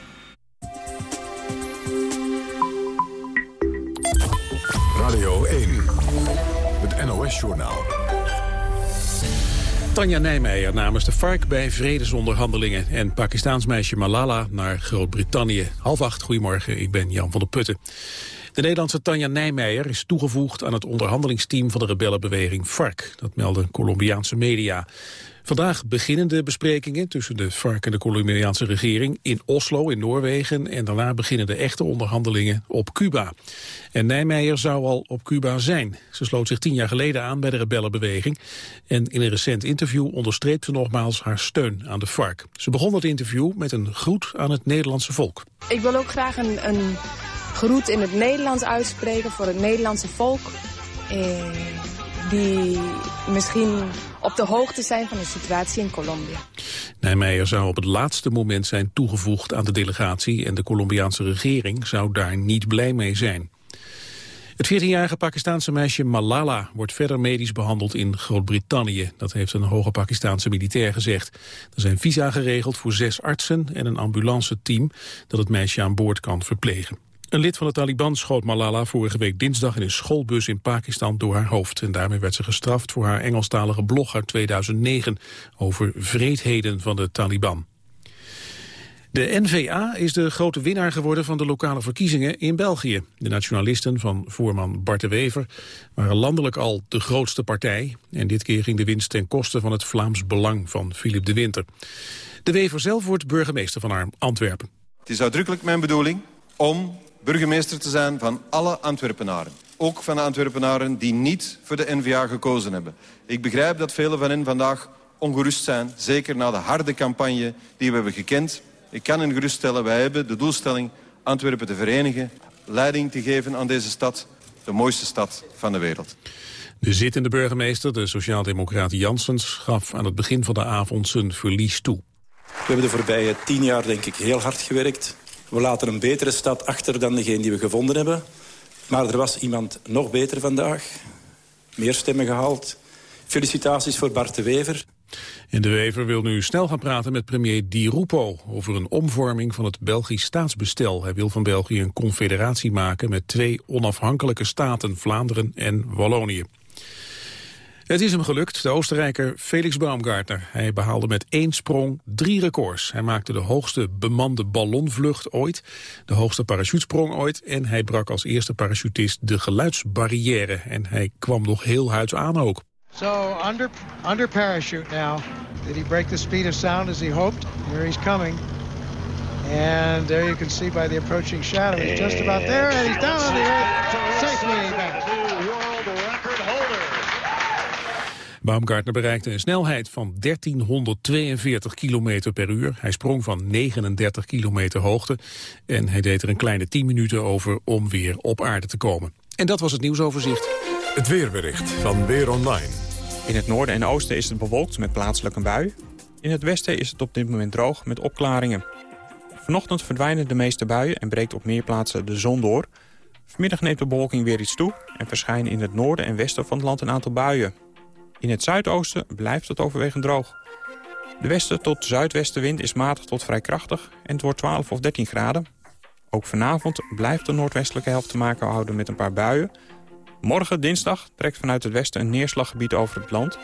Radio 1, het NOS-journaal. Tanja Nijmeijer namens de FARC bij vredesonderhandelingen... en Pakistaans meisje Malala naar Groot-Brittannië. Half acht, goedemorgen, ik ben Jan van der Putten. De Nederlandse Tanja Nijmeijer is toegevoegd aan het onderhandelingsteam van de rebellenbeweging FARC. Dat melden Colombiaanse media. Vandaag beginnen de besprekingen tussen de FARC en de Colombiaanse regering in Oslo in Noorwegen en daarna beginnen de echte onderhandelingen op Cuba. En Nijmeijer zou al op Cuba zijn. Ze sloot zich tien jaar geleden aan bij de rebellenbeweging en in een recent interview onderstreept ze nogmaals haar steun aan de FARC. Ze begon het interview met een groet aan het Nederlandse volk. Ik wil ook graag een, een groet in het Nederlands uitspreken voor het Nederlandse volk. Eh, die misschien op de hoogte zijn van de situatie in Colombia. Nijmeijer zou op het laatste moment zijn toegevoegd aan de delegatie... en de Colombiaanse regering zou daar niet blij mee zijn. Het 14-jarige Pakistaanse meisje Malala wordt verder medisch behandeld in Groot-Brittannië. Dat heeft een hoge Pakistaanse militair gezegd. Er zijn visa geregeld voor zes artsen en een ambulance-team dat het meisje aan boord kan verplegen. Een lid van de Taliban schoot Malala vorige week dinsdag in een schoolbus in Pakistan door haar hoofd. En daarmee werd ze gestraft voor haar Engelstalige blog uit 2009 over vreedheden van de Taliban. De N-VA is de grote winnaar geworden van de lokale verkiezingen in België. De nationalisten van voorman Bart de Wever waren landelijk al de grootste partij. En dit keer ging de winst ten koste van het Vlaams Belang van Philip de Winter. De Wever zelf wordt burgemeester van Antwerpen. Het is uitdrukkelijk mijn bedoeling om burgemeester te zijn van alle Antwerpenaren. Ook van de Antwerpenaren die niet voor de N-VA gekozen hebben. Ik begrijp dat velen van hen vandaag ongerust zijn. Zeker na de harde campagne die we hebben gekend. Ik kan hen geruststellen, wij hebben de doelstelling Antwerpen te verenigen. Leiding te geven aan deze stad, de mooiste stad van de wereld. De zittende burgemeester, de sociaaldemocraat Janssens, gaf aan het begin van de avond zijn verlies toe. We hebben de voorbije tien jaar denk ik heel hard gewerkt. We laten een betere stad achter dan degene die we gevonden hebben. Maar er was iemand nog beter vandaag. Meer stemmen gehaald. Felicitaties voor Bart de Wever. En de Wever wil nu snel gaan praten met premier Di Rupo... over een omvorming van het Belgisch staatsbestel. Hij wil van België een confederatie maken met twee onafhankelijke staten... Vlaanderen en Wallonië. Het is hem gelukt, de Oostenrijker Felix Baumgartner. Hij behaalde met één sprong drie records. Hij maakte de hoogste bemande ballonvlucht ooit, de hoogste parachutesprong ooit... en hij brak als eerste parachutist de geluidsbarrière. En hij kwam nog heel huids aan ook. So under, under parachute now. Did he break the speed of sound as he hoped? Here he's coming. And there you can see by the approaching shadow, he's just about there, and he's down on the earth. Safely back. Baumgartner bereikte een snelheid van 1342 km per uur. Hij sprong van 39 kilometer hoogte en hij deed er een kleine 10 minuten over om weer op aarde te komen. En dat was het nieuwsoverzicht. Het weerbericht van Weer Online. In het noorden en oosten is het bewolkt met plaatselijk een bui. In het westen is het op dit moment droog met opklaringen. Vanochtend verdwijnen de meeste buien en breekt op meer plaatsen de zon door. Vanmiddag neemt de bewolking weer iets toe en verschijnen in het noorden en westen van het land een aantal buien. In het zuidoosten blijft het overwegend droog. De westen tot zuidwestenwind is matig tot vrij krachtig en het wordt 12 of 13 graden. Ook vanavond blijft de noordwestelijke helft te maken houden met een paar buien. Morgen, dinsdag, trekt vanuit het westen een neerslaggebied over het land.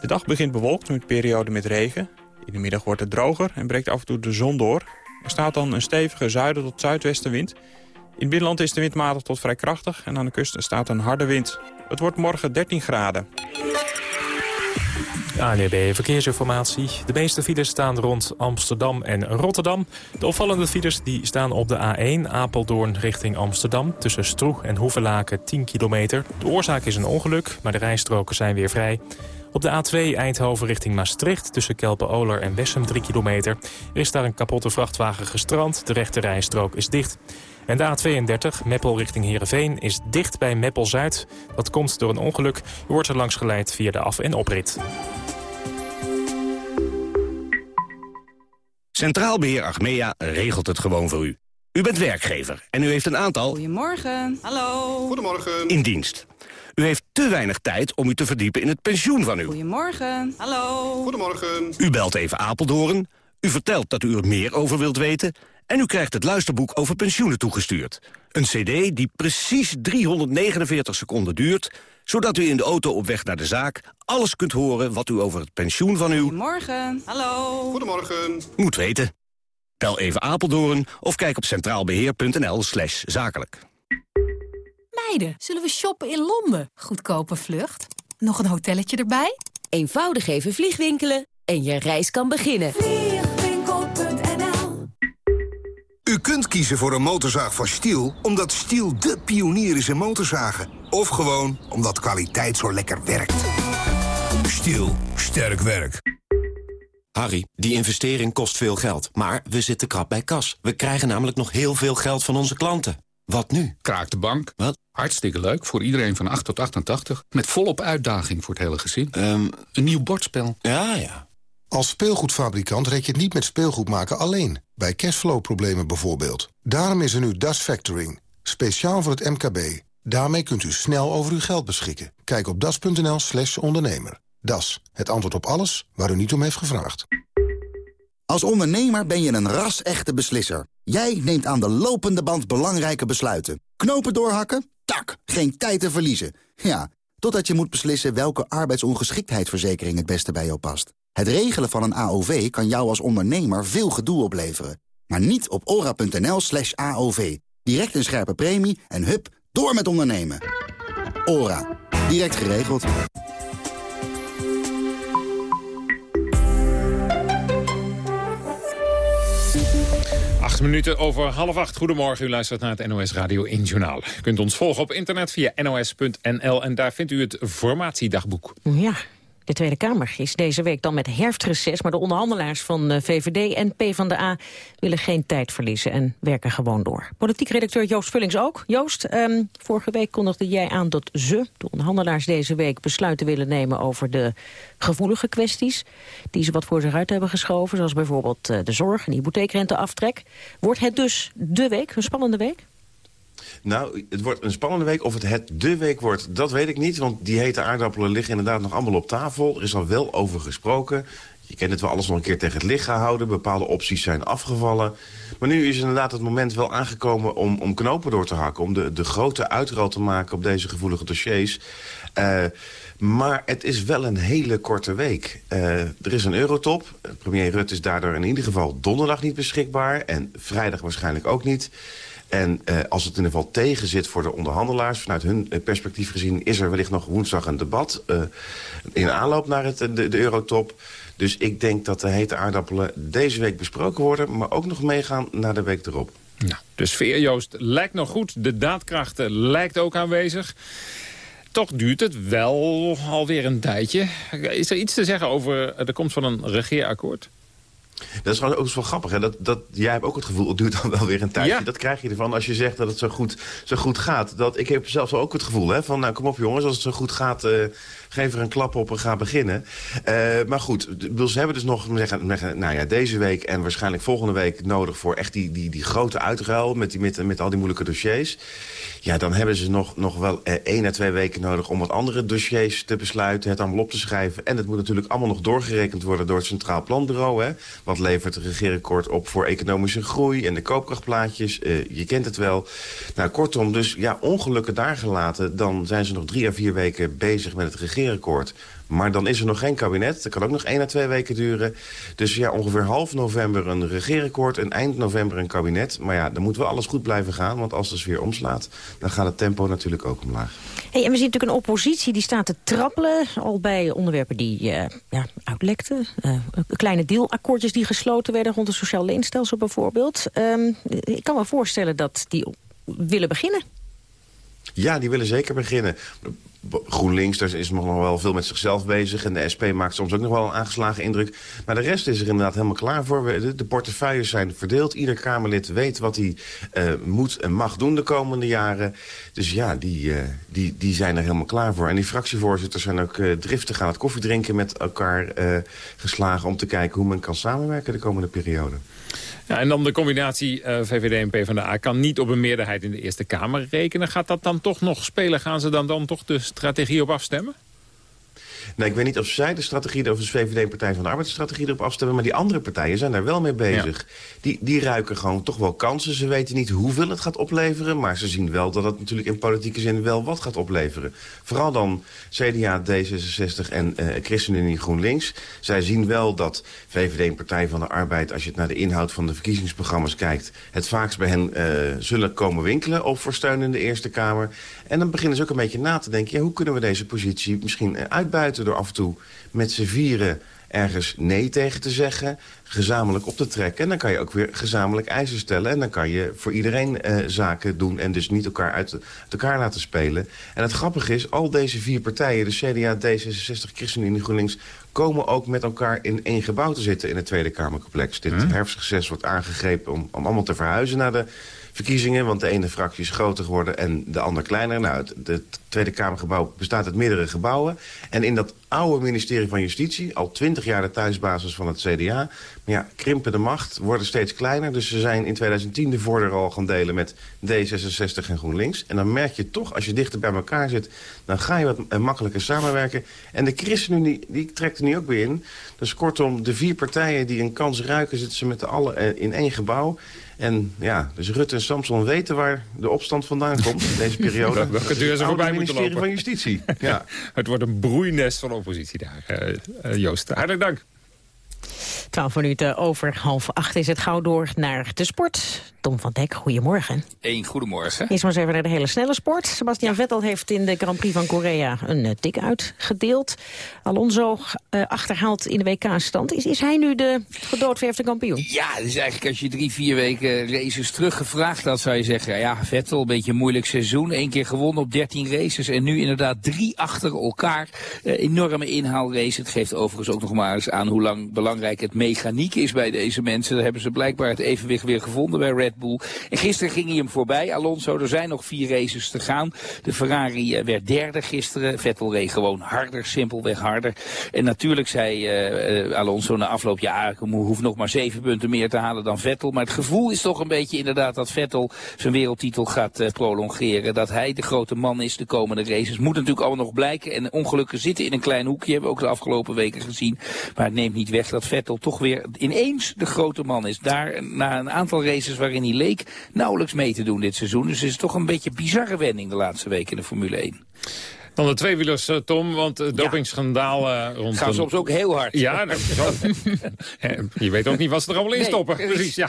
De dag begint bewolkt met periode met regen. In de middag wordt het droger en breekt af en toe de zon door. Er staat dan een stevige zuiden- tot zuidwestenwind. In het binnenland is de wind matig tot vrij krachtig... en aan de kust staat een harde wind. Het wordt morgen 13 graden. ANEB Verkeersinformatie. De meeste files staan rond Amsterdam en Rotterdam. De opvallende files die staan op de A1 Apeldoorn richting Amsterdam... tussen Stroeg en Hoevelaken 10 kilometer. De oorzaak is een ongeluk, maar de rijstroken zijn weer vrij. Op de A2 Eindhoven richting Maastricht tussen Kelpen-Oler en Wessem 3 kilometer. Er is daar een kapotte vrachtwagen gestrand. De rechte rijstrook is dicht. En de A32, Meppel richting Heerenveen, is dicht bij Meppel-Zuid. Dat komt door een ongeluk. U wordt er langs geleid via de af- en oprit. Centraal Beheer Achmea regelt het gewoon voor u. U bent werkgever en u heeft een aantal... Goedemorgen. Hallo. Goedemorgen. ...in dienst. U heeft te weinig tijd om u te verdiepen in het pensioen van u. Goedemorgen. Hallo. Goedemorgen. U belt even Apeldoorn. U vertelt dat u er meer over wilt weten... en u krijgt het luisterboek over pensioenen toegestuurd. Een cd die precies 349 seconden duurt... zodat u in de auto op weg naar de zaak alles kunt horen... wat u over het pensioen van uw... Goedemorgen. Hallo. Goedemorgen. Moet weten. Bel even Apeldoorn of kijk op centraalbeheer.nl slash zakelijk. Meiden, zullen we shoppen in Londen? Goedkope vlucht. Nog een hotelletje erbij? Eenvoudig even vliegwinkelen en je reis kan beginnen. U kunt kiezen voor een motorzaag van Stiel... omdat Stiel de pionier is in motorzagen. Of gewoon omdat kwaliteit zo lekker werkt. Stiel. Sterk werk. Harry, die investering kost veel geld, maar we zitten krap bij kas. We krijgen namelijk nog heel veel geld van onze klanten. Wat nu? Kraakt de bank. Wat? Hartstikke leuk, voor iedereen van 8 tot 88. Met volop uitdaging voor het hele gezin. Ehm, een nieuw bordspel. Ja, ja. Als speelgoedfabrikant rek je het niet met speelgoed maken alleen. Bij cashflow-problemen bijvoorbeeld. Daarom is er nu Das Factoring. Speciaal voor het MKB. Daarmee kunt u snel over uw geld beschikken. Kijk op das.nl slash ondernemer. Das, het antwoord op alles waar u niet om heeft gevraagd. Als ondernemer ben je een ras-echte beslisser. Jij neemt aan de lopende band belangrijke besluiten. Knopen doorhakken? Tak, geen tijd te verliezen. Ja, totdat je moet beslissen welke arbeidsongeschiktheidsverzekering het beste bij jou past. Het regelen van een AOV kan jou als ondernemer veel gedoe opleveren. Maar niet op ora.nl slash AOV. Direct een scherpe premie en hup, door met ondernemen. Ora. Direct geregeld. Acht minuten over half acht. Goedemorgen, u luistert naar het NOS Radio 1 Journaal. U kunt ons volgen op internet via nos.nl en daar vindt u het formatiedagboek. Ja, de Tweede Kamer is deze week dan met herfstreces... maar de onderhandelaars van eh, VVD en PvdA willen geen tijd verliezen... en werken gewoon door. Politiek redacteur Joost Vullings ook. Joost, ehm, vorige week kondigde jij aan dat ze, de onderhandelaars deze week... besluiten willen nemen over de gevoelige kwesties... die ze wat voor zich uit hebben geschoven... zoals bijvoorbeeld eh, de zorg en hypotheekrenteaftrek. Wordt het dus de week, een spannende week? Nou, het wordt een spannende week. Of het het de week wordt, dat weet ik niet. Want die hete aardappelen liggen inderdaad nog allemaal op tafel. Er is al wel over gesproken. Je kent het wel alles nog een keer tegen het licht gehouden. Bepaalde opties zijn afgevallen. Maar nu is inderdaad het moment wel aangekomen om, om knopen door te hakken. Om de, de grote uitrol te maken op deze gevoelige dossiers. Uh, maar het is wel een hele korte week. Uh, er is een eurotop. Premier Rutte is daardoor in ieder geval donderdag niet beschikbaar. En vrijdag waarschijnlijk ook niet. En uh, als het in ieder geval tegen zit voor de onderhandelaars... vanuit hun perspectief gezien is er wellicht nog woensdag een debat... Uh, in aanloop naar het, de, eurotop. Dus ik denk dat de hete aardappelen deze week besproken worden... maar ook nog meegaan naar de week erop. Nou, de sfeer, Joost, lijkt nog goed. De daadkracht lijkt ook aanwezig. Toch duurt het wel alweer een tijdje. Is er iets te zeggen over de komst van een regeerakkoord? Dat is ook wel grappig. Hè? Dat, dat, jij hebt ook het gevoel, het duurt dan wel weer een tijdje. Ja. Dat krijg je ervan als je zegt dat het zo goed, zo goed gaat. Dat, ik heb zelfs ook het gevoel hè, van, nou kom op jongens, als het zo goed gaat... Uh, geef er een klap op en ga beginnen. Uh, maar goed, ze hebben dus nog zeggen, nou ja, deze week en waarschijnlijk volgende week nodig... voor echt die, die, die grote uitruil met, die, met, met al die moeilijke dossiers. Ja, dan hebben ze nog, nog wel uh, één à twee weken nodig... om wat andere dossiers te besluiten, het allemaal op te schrijven. En het moet natuurlijk allemaal nog doorgerekend worden door het Centraal Planbureau. Hè? Wat levert het regeerakkoord op voor economische groei en de koopkrachtplaatjes? Uh, je kent het wel. Nou, kortom, dus ja, ongelukken daar gelaten... dan zijn ze nog drie à vier weken bezig met het regeerakkoord. Maar dan is er nog geen kabinet. Dat kan ook nog één à twee weken duren. Dus ja, ongeveer half november een regeerakkoord en eind november een kabinet. Maar ja, dan moet wel alles goed blijven gaan. Want als de sfeer omslaat, dan gaat het tempo natuurlijk ook omlaag. Hey, en we zien natuurlijk een oppositie die staat te trappelen. Al bij onderwerpen die uh, ja, uitlekten. Uh, kleine dealakkoordjes die gesloten werden rond het sociaal leenstelsel bijvoorbeeld. Um, ik kan me voorstellen dat die willen beginnen. Ja, die willen zeker beginnen. GroenLinks, daar is nog wel veel met zichzelf bezig. En de SP maakt soms ook nog wel een aangeslagen indruk. Maar de rest is er inderdaad helemaal klaar voor. De, portefeuilles zijn verdeeld. Ieder Kamerlid weet wat hij uh, moet en mag doen de komende jaren. Dus ja, die, uh, die, die zijn er helemaal klaar voor. En die fractievoorzitters zijn ook uh, driftig aan het koffiedrinken met elkaar geslagen... om te kijken hoe men kan samenwerken de komende periode. Ja, en dan de combinatie uh, VVD en PvdA kan niet op een meerderheid in de Eerste Kamer rekenen. Gaat dat dan toch nog spelen? Gaan ze dan, dan toch de strategie op afstemmen? Nou, ik weet niet of zij de strategie, of de VVD Partij van de Arbeid strategie erop afstemmen, maar die andere partijen zijn daar wel mee bezig. Die, die ruiken gewoon toch wel kansen. Ze weten niet hoeveel het gaat opleveren, maar ze zien wel dat het natuurlijk in politieke zin wel wat gaat opleveren. Vooral dan CDA, D66 en uh, ChristenUnie GroenLinks. Zij zien wel dat VVD en Partij van de Arbeid, als je het naar de inhoud van de verkiezingsprogramma's kijkt, het vaakst bij hen uh, zullen komen winkelen op voor steun in de Eerste Kamer. En dan beginnen ze ook een beetje na te denken... Ja, hoe kunnen we deze positie misschien uitbuiten door af en toe met z'n vieren ergens nee tegen te zeggen, gezamenlijk op te trekken. En dan kan je ook weer gezamenlijk eisen stellen. En dan kan je voor iedereen uh, zaken doen en dus niet elkaar uit, uit, elkaar laten spelen. En het grappige is, al deze vier partijen, de CDA, D66, ChristenUnie, GroenLinks... komen ook met elkaar in één gebouw te zitten in het Tweede Kamercomplex. Dit hmm. herfstreces wordt aangegrepen om, om allemaal te verhuizen naar de verkiezingen. Want de ene fractie is groter geworden en de ander kleiner. Nou, het, het Tweede Kamergebouw bestaat uit meerdere gebouwen. En in dat oude ministerie van Justitie, al twintig jaar de thuisbasis van het CDA... maar ja, krimpen de macht, worden steeds kleiner. Dus ze zijn in 2010 de voordeur al gaan delen met D66 en GroenLinks. En dan merk je toch, als je dichter bij elkaar zit... dan ga je wat eh, makkelijker samenwerken. En de ChristenUnie, die trekt er nu ook weer in. Dus kortom, de vier partijen die een kans ruiken... zitten ze met de allen eh, in één gebouw... En ja, dus Rutte en Samson weten waar de opstand vandaan komt in deze periode. [laughs] Welke deur ze voorbij moeten lopen. ministerie van Justitie. Ja. [laughs] het wordt een broeinest van oppositie daar, uh, Joost. Hartelijk dank. Twaalf minuten over half acht is het gauw door naar de sport. Tom van Dek, goedemorgen. Eén goedemorgen. Eerst maar eens even naar de hele snelle sport. Sebastian Vettel heeft in de Grand Prix van Korea een uh, tik uitgedeeld. Alonso uh, achterhaalt in de WK-stand. Is, is hij nu de gedoodverfde kampioen? Ja, dus eigenlijk als je drie, vier weken races teruggevraagd had... zou je zeggen, ja, Vettel, een beetje een moeilijk seizoen. Eén keer gewonnen op 13 races en nu inderdaad drie achter elkaar. Uh, enorme inhaalrace. Het geeft overigens ook nog maar eens aan hoe lang belangrijk het mechaniek is bij deze mensen. Daar hebben ze blijkbaar het evenwicht weer gevonden bij Red En gisteren ging hij hem voorbij, Alonso. Er zijn nog vier races te gaan. De Ferrari eh, werd derde gisteren. Vettel reed gewoon harder, simpelweg harder. En natuurlijk zei uh, Alonso na afloop, ja, ik hoef nog maar zeven punten meer te halen dan Vettel. Maar het gevoel is toch een beetje inderdaad dat Vettel zijn wereldtitel gaat prolongeren. Dat hij de grote man is de komende races. Moet natuurlijk allemaal nog blijken. En ongelukken zitten in een klein hoekje, hebben we ook de afgelopen weken gezien. Maar het neemt niet weg dat Vettel toch weer ineens de grote man is. Daar, na een aantal races waarin hij leek nauwelijks mee te doen dit seizoen. Dus het is toch een beetje bizarre wending de laatste week in de Formule 1. Dan de tweewielers, uh, Tom, want het dopingschandaal uh, rond... Gaan soms ook heel hard. Ja, nou, [laughs] je weet ook niet wat ze er allemaal in stoppen. Precies, ja.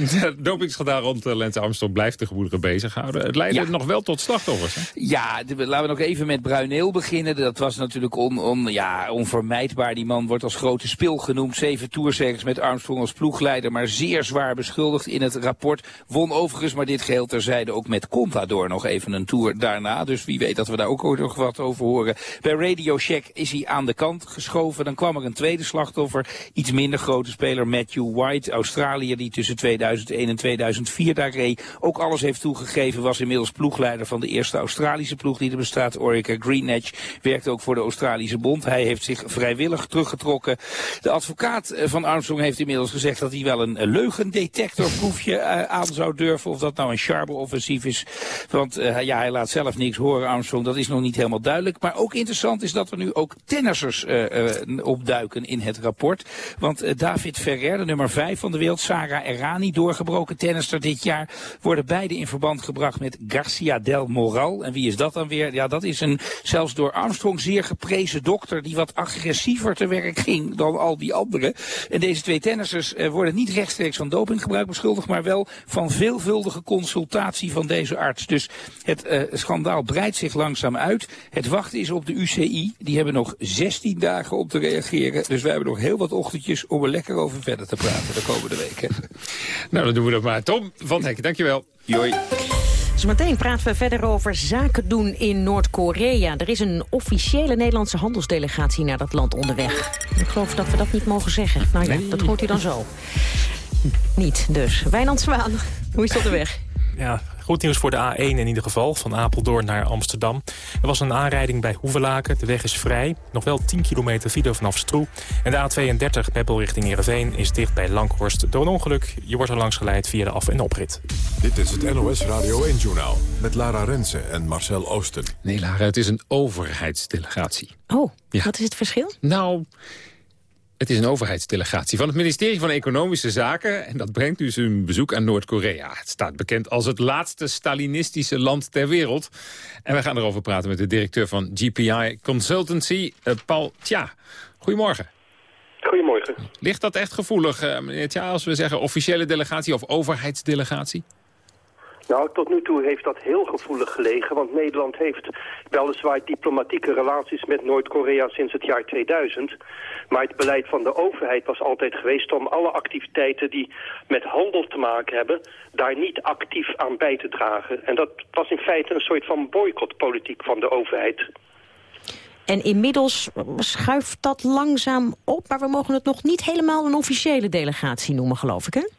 Het dopingschandaal rond Lance Armstrong blijft de gemoederen bezighouden. Het leidde nog wel tot slachtoffers. Hè? Ja, de, laten we nog even met Bruineel beginnen. Dat was natuurlijk on, on, ja, onvermijdbaar. Die man wordt als grote spil genoemd. Zeven toerzegers met Armstrong als ploegleider, maar zeer zwaar beschuldigd in het rapport. Won overigens, maar dit geheel terzijde ook met Contador nog even een tour daarna. Dus wie weet dat we daar ook ooit nog wat over horen. Bij Radio Shack is hij aan de kant geschoven. Dan kwam er een tweede slachtoffer. Iets minder grote speler Matthew White, Australië, die tussen 2001 en 2004 daar reed. Ook alles heeft toegegeven, was inmiddels ploegleider van de eerste Australische ploeg die er bestaat. Orica Greenedge werkte ook voor de Australische Bond. Hij heeft zich vrijwillig teruggetrokken. De advocaat eh, van Armstrong heeft inmiddels gezegd dat hij wel een leugendetectorproefje uh, aan zou durven. Of dat nou een Sharper offensief is. Want uh, ja, hij laat zelf niks horen, Armstrong. Dat is nog niet helemaal duidelijk. Maar ook interessant is dat er nu ook tennissers uh, opduiken in het rapport. Want David Ferrer, de nummer 5 van de wereld, Sarah Errani, doorgebroken tennister dit jaar, worden beide in verband gebracht met Garcia del Moral. En wie is dat dan weer? Ja, dat is een zelfs door Armstrong zeer geprezen dokter die wat agressiever te werk ging dan al die anderen. En deze twee tennissers worden niet rechtstreeks van dopinggebruik beschuldigd, maar wel van veelvuldige consultatie van deze arts. Dus het schandaal breidt zich langzaam uit. Het wachten is op de UCI. Die hebben nog 16 dagen om te reageren. Dus wij hebben nog heel wat ochtendjes om er lekker over verder te praten de komende weken. [laughs] Nou, dan doen we dat maar. Tom van Hek, dankjewel. Joi. Zometeen praten we verder over zaken doen in Noord-Korea. Er is een officiële Nederlandse handelsdelegatie naar dat land onderweg. Ik geloof dat we dat niet mogen zeggen. Nou ja, dat hoort u dan zo. Niet dus. Wijnand Zwaan, hoe is het op de weg? Ja, goed nieuws voor de A1 in ieder geval, van Apeldoorn naar Amsterdam. Er was een aanrijding bij Hoevelaken, de weg is vrij. Nog wel 10 kilometer file vanaf Stroe. En de A32 Meppel richting Heerenveen is dicht bij Langhorst door een ongeluk. Je wordt er langs geleid via de af- en oprit. Dit is het NOS Radio 1-journaal met Lara Rensen en Marcel Oosten. Nee, Lara, het is een overheidsdelegatie. Oh, wat is het verschil? Nou... Het is een overheidsdelegatie van het ministerie van Economische Zaken... en dat brengt dus een bezoek aan Noord-Korea. Het staat bekend als het laatste Stalinistische land ter wereld. En we gaan erover praten met de directeur van GPI Consultancy, uh, Paul Tja. Goedemorgen. Goedemorgen. Ligt dat echt gevoelig, uh, meneer Tja, als we zeggen officiële delegatie of overheidsdelegatie? Nou, tot nu toe heeft dat heel gevoelig gelegen, want Nederland heeft weliswaar diplomatieke relaties met Noord-Korea sinds het jaar 2000. Maar het beleid van de overheid was altijd geweest om alle activiteiten die met handel te maken hebben, daar niet actief aan bij te dragen. En dat was in feite een soort van boycottpolitiek van de overheid. En inmiddels schuift dat langzaam op, maar we mogen het nog niet helemaal een officiële delegatie noemen, geloof ik, hè?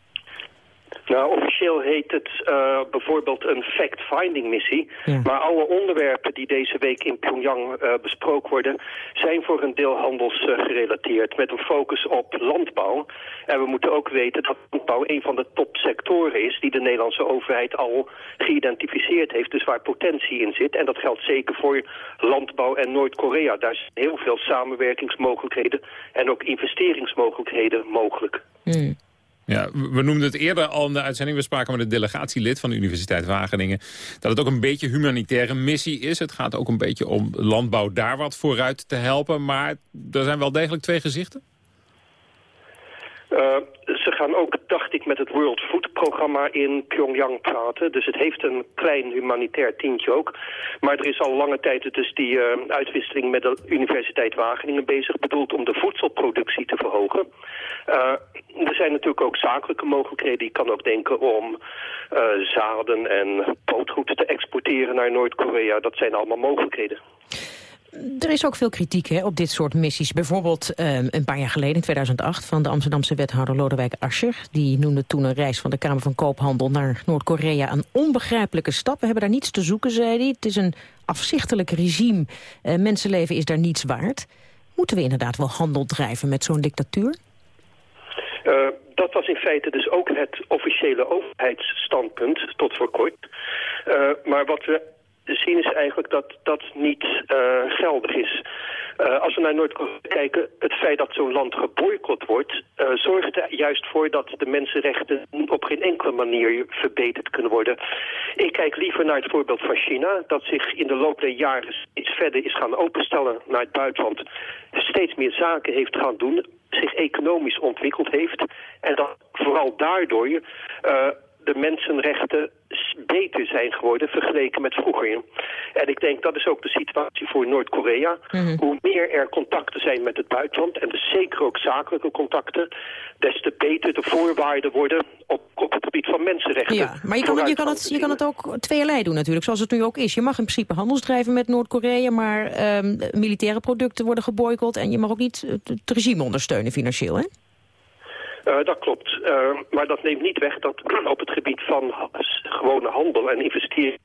Nou, officieel heet het uh, bijvoorbeeld een fact-finding missie. Ja. Maar alle onderwerpen die deze week in Pyongyang uh, besproken worden... zijn voor een deel handelsgerelateerd, uh, met een focus op landbouw. En we moeten ook weten dat landbouw een van de topsectoren is... die de Nederlandse overheid al geïdentificeerd heeft, dus waar potentie in zit. En dat geldt zeker voor landbouw en Noord-Korea. Daar zijn heel veel samenwerkingsmogelijkheden en ook investeringsmogelijkheden mogelijk. Mm. Ja, we noemden het eerder al in de uitzending. We spraken met het delegatielid van de Universiteit Wageningen. Dat het ook een beetje humanitaire missie is. Het gaat ook een beetje om landbouw daar wat vooruit te helpen. Maar er zijn wel degelijk twee gezichten. Uh, ze gaan ook, dacht ik, met het World Food Programma in Pyongyang praten. Dus het heeft een klein humanitair tientje ook. Maar er is al lange tijd dus die uh, uitwisseling met de Universiteit Wageningen bezig... bedoeld om de voedselproductie te verhogen. Uh, er zijn natuurlijk ook zakelijke mogelijkheden. Je kan ook denken om zaden en broodgoed te exporteren naar Noord-Korea. Dat zijn allemaal mogelijkheden. Er is ook veel kritiek hè, op dit soort missies. Bijvoorbeeld um, een paar jaar geleden, in 2008, van de Amsterdamse wethouder Lodewijk Asscher. Die noemde toen een reis van de Kamer van Koophandel naar Noord-Korea een onbegrijpelijke stap. We hebben daar niets te zoeken, zei hij. Het is een afzichtelijk regime. Uh, mensenleven is daar niets waard. Moeten we inderdaad wel handel drijven met zo'n dictatuur? Uh, dat was in feite dus ook het officiële overheidsstandpunt tot voor kort. Uh, maar wat we zien is eigenlijk dat dat niet uh, geldig is. Uh, als we naar Noord-Korea kijken, het feit dat zo'n land geboycott wordt... Uh, zorgt er juist voor dat de mensenrechten op geen enkele manier verbeterd kunnen worden. Ik kijk liever naar het voorbeeld van China... dat zich in de loop der jaren steeds verder is gaan openstellen naar het buitenland... steeds meer zaken heeft gaan doen, zich economisch ontwikkeld heeft... en dat vooral daardoor... Uh, de mensenrechten beter zijn geworden vergeleken met vroeger. En ik denk dat is ook de situatie voor Noord-Korea. Mm -hmm. Hoe meer er contacten zijn met het buitenland, en dus zeker ook zakelijke contacten, des te beter de voorwaarden worden op, op het gebied van mensenrechten. Ja, maar je kan, je, kan het, je kan het ook tweeërlei doen natuurlijk, zoals het nu ook is. Je mag in principe handelsdrijven met Noord-Korea, maar um, militaire producten worden geboycott en je mag ook niet het regime ondersteunen financieel, hè? Uh, dat klopt. Uh, maar dat neemt niet weg dat [clears throat] op het gebied van gewone handel en investeren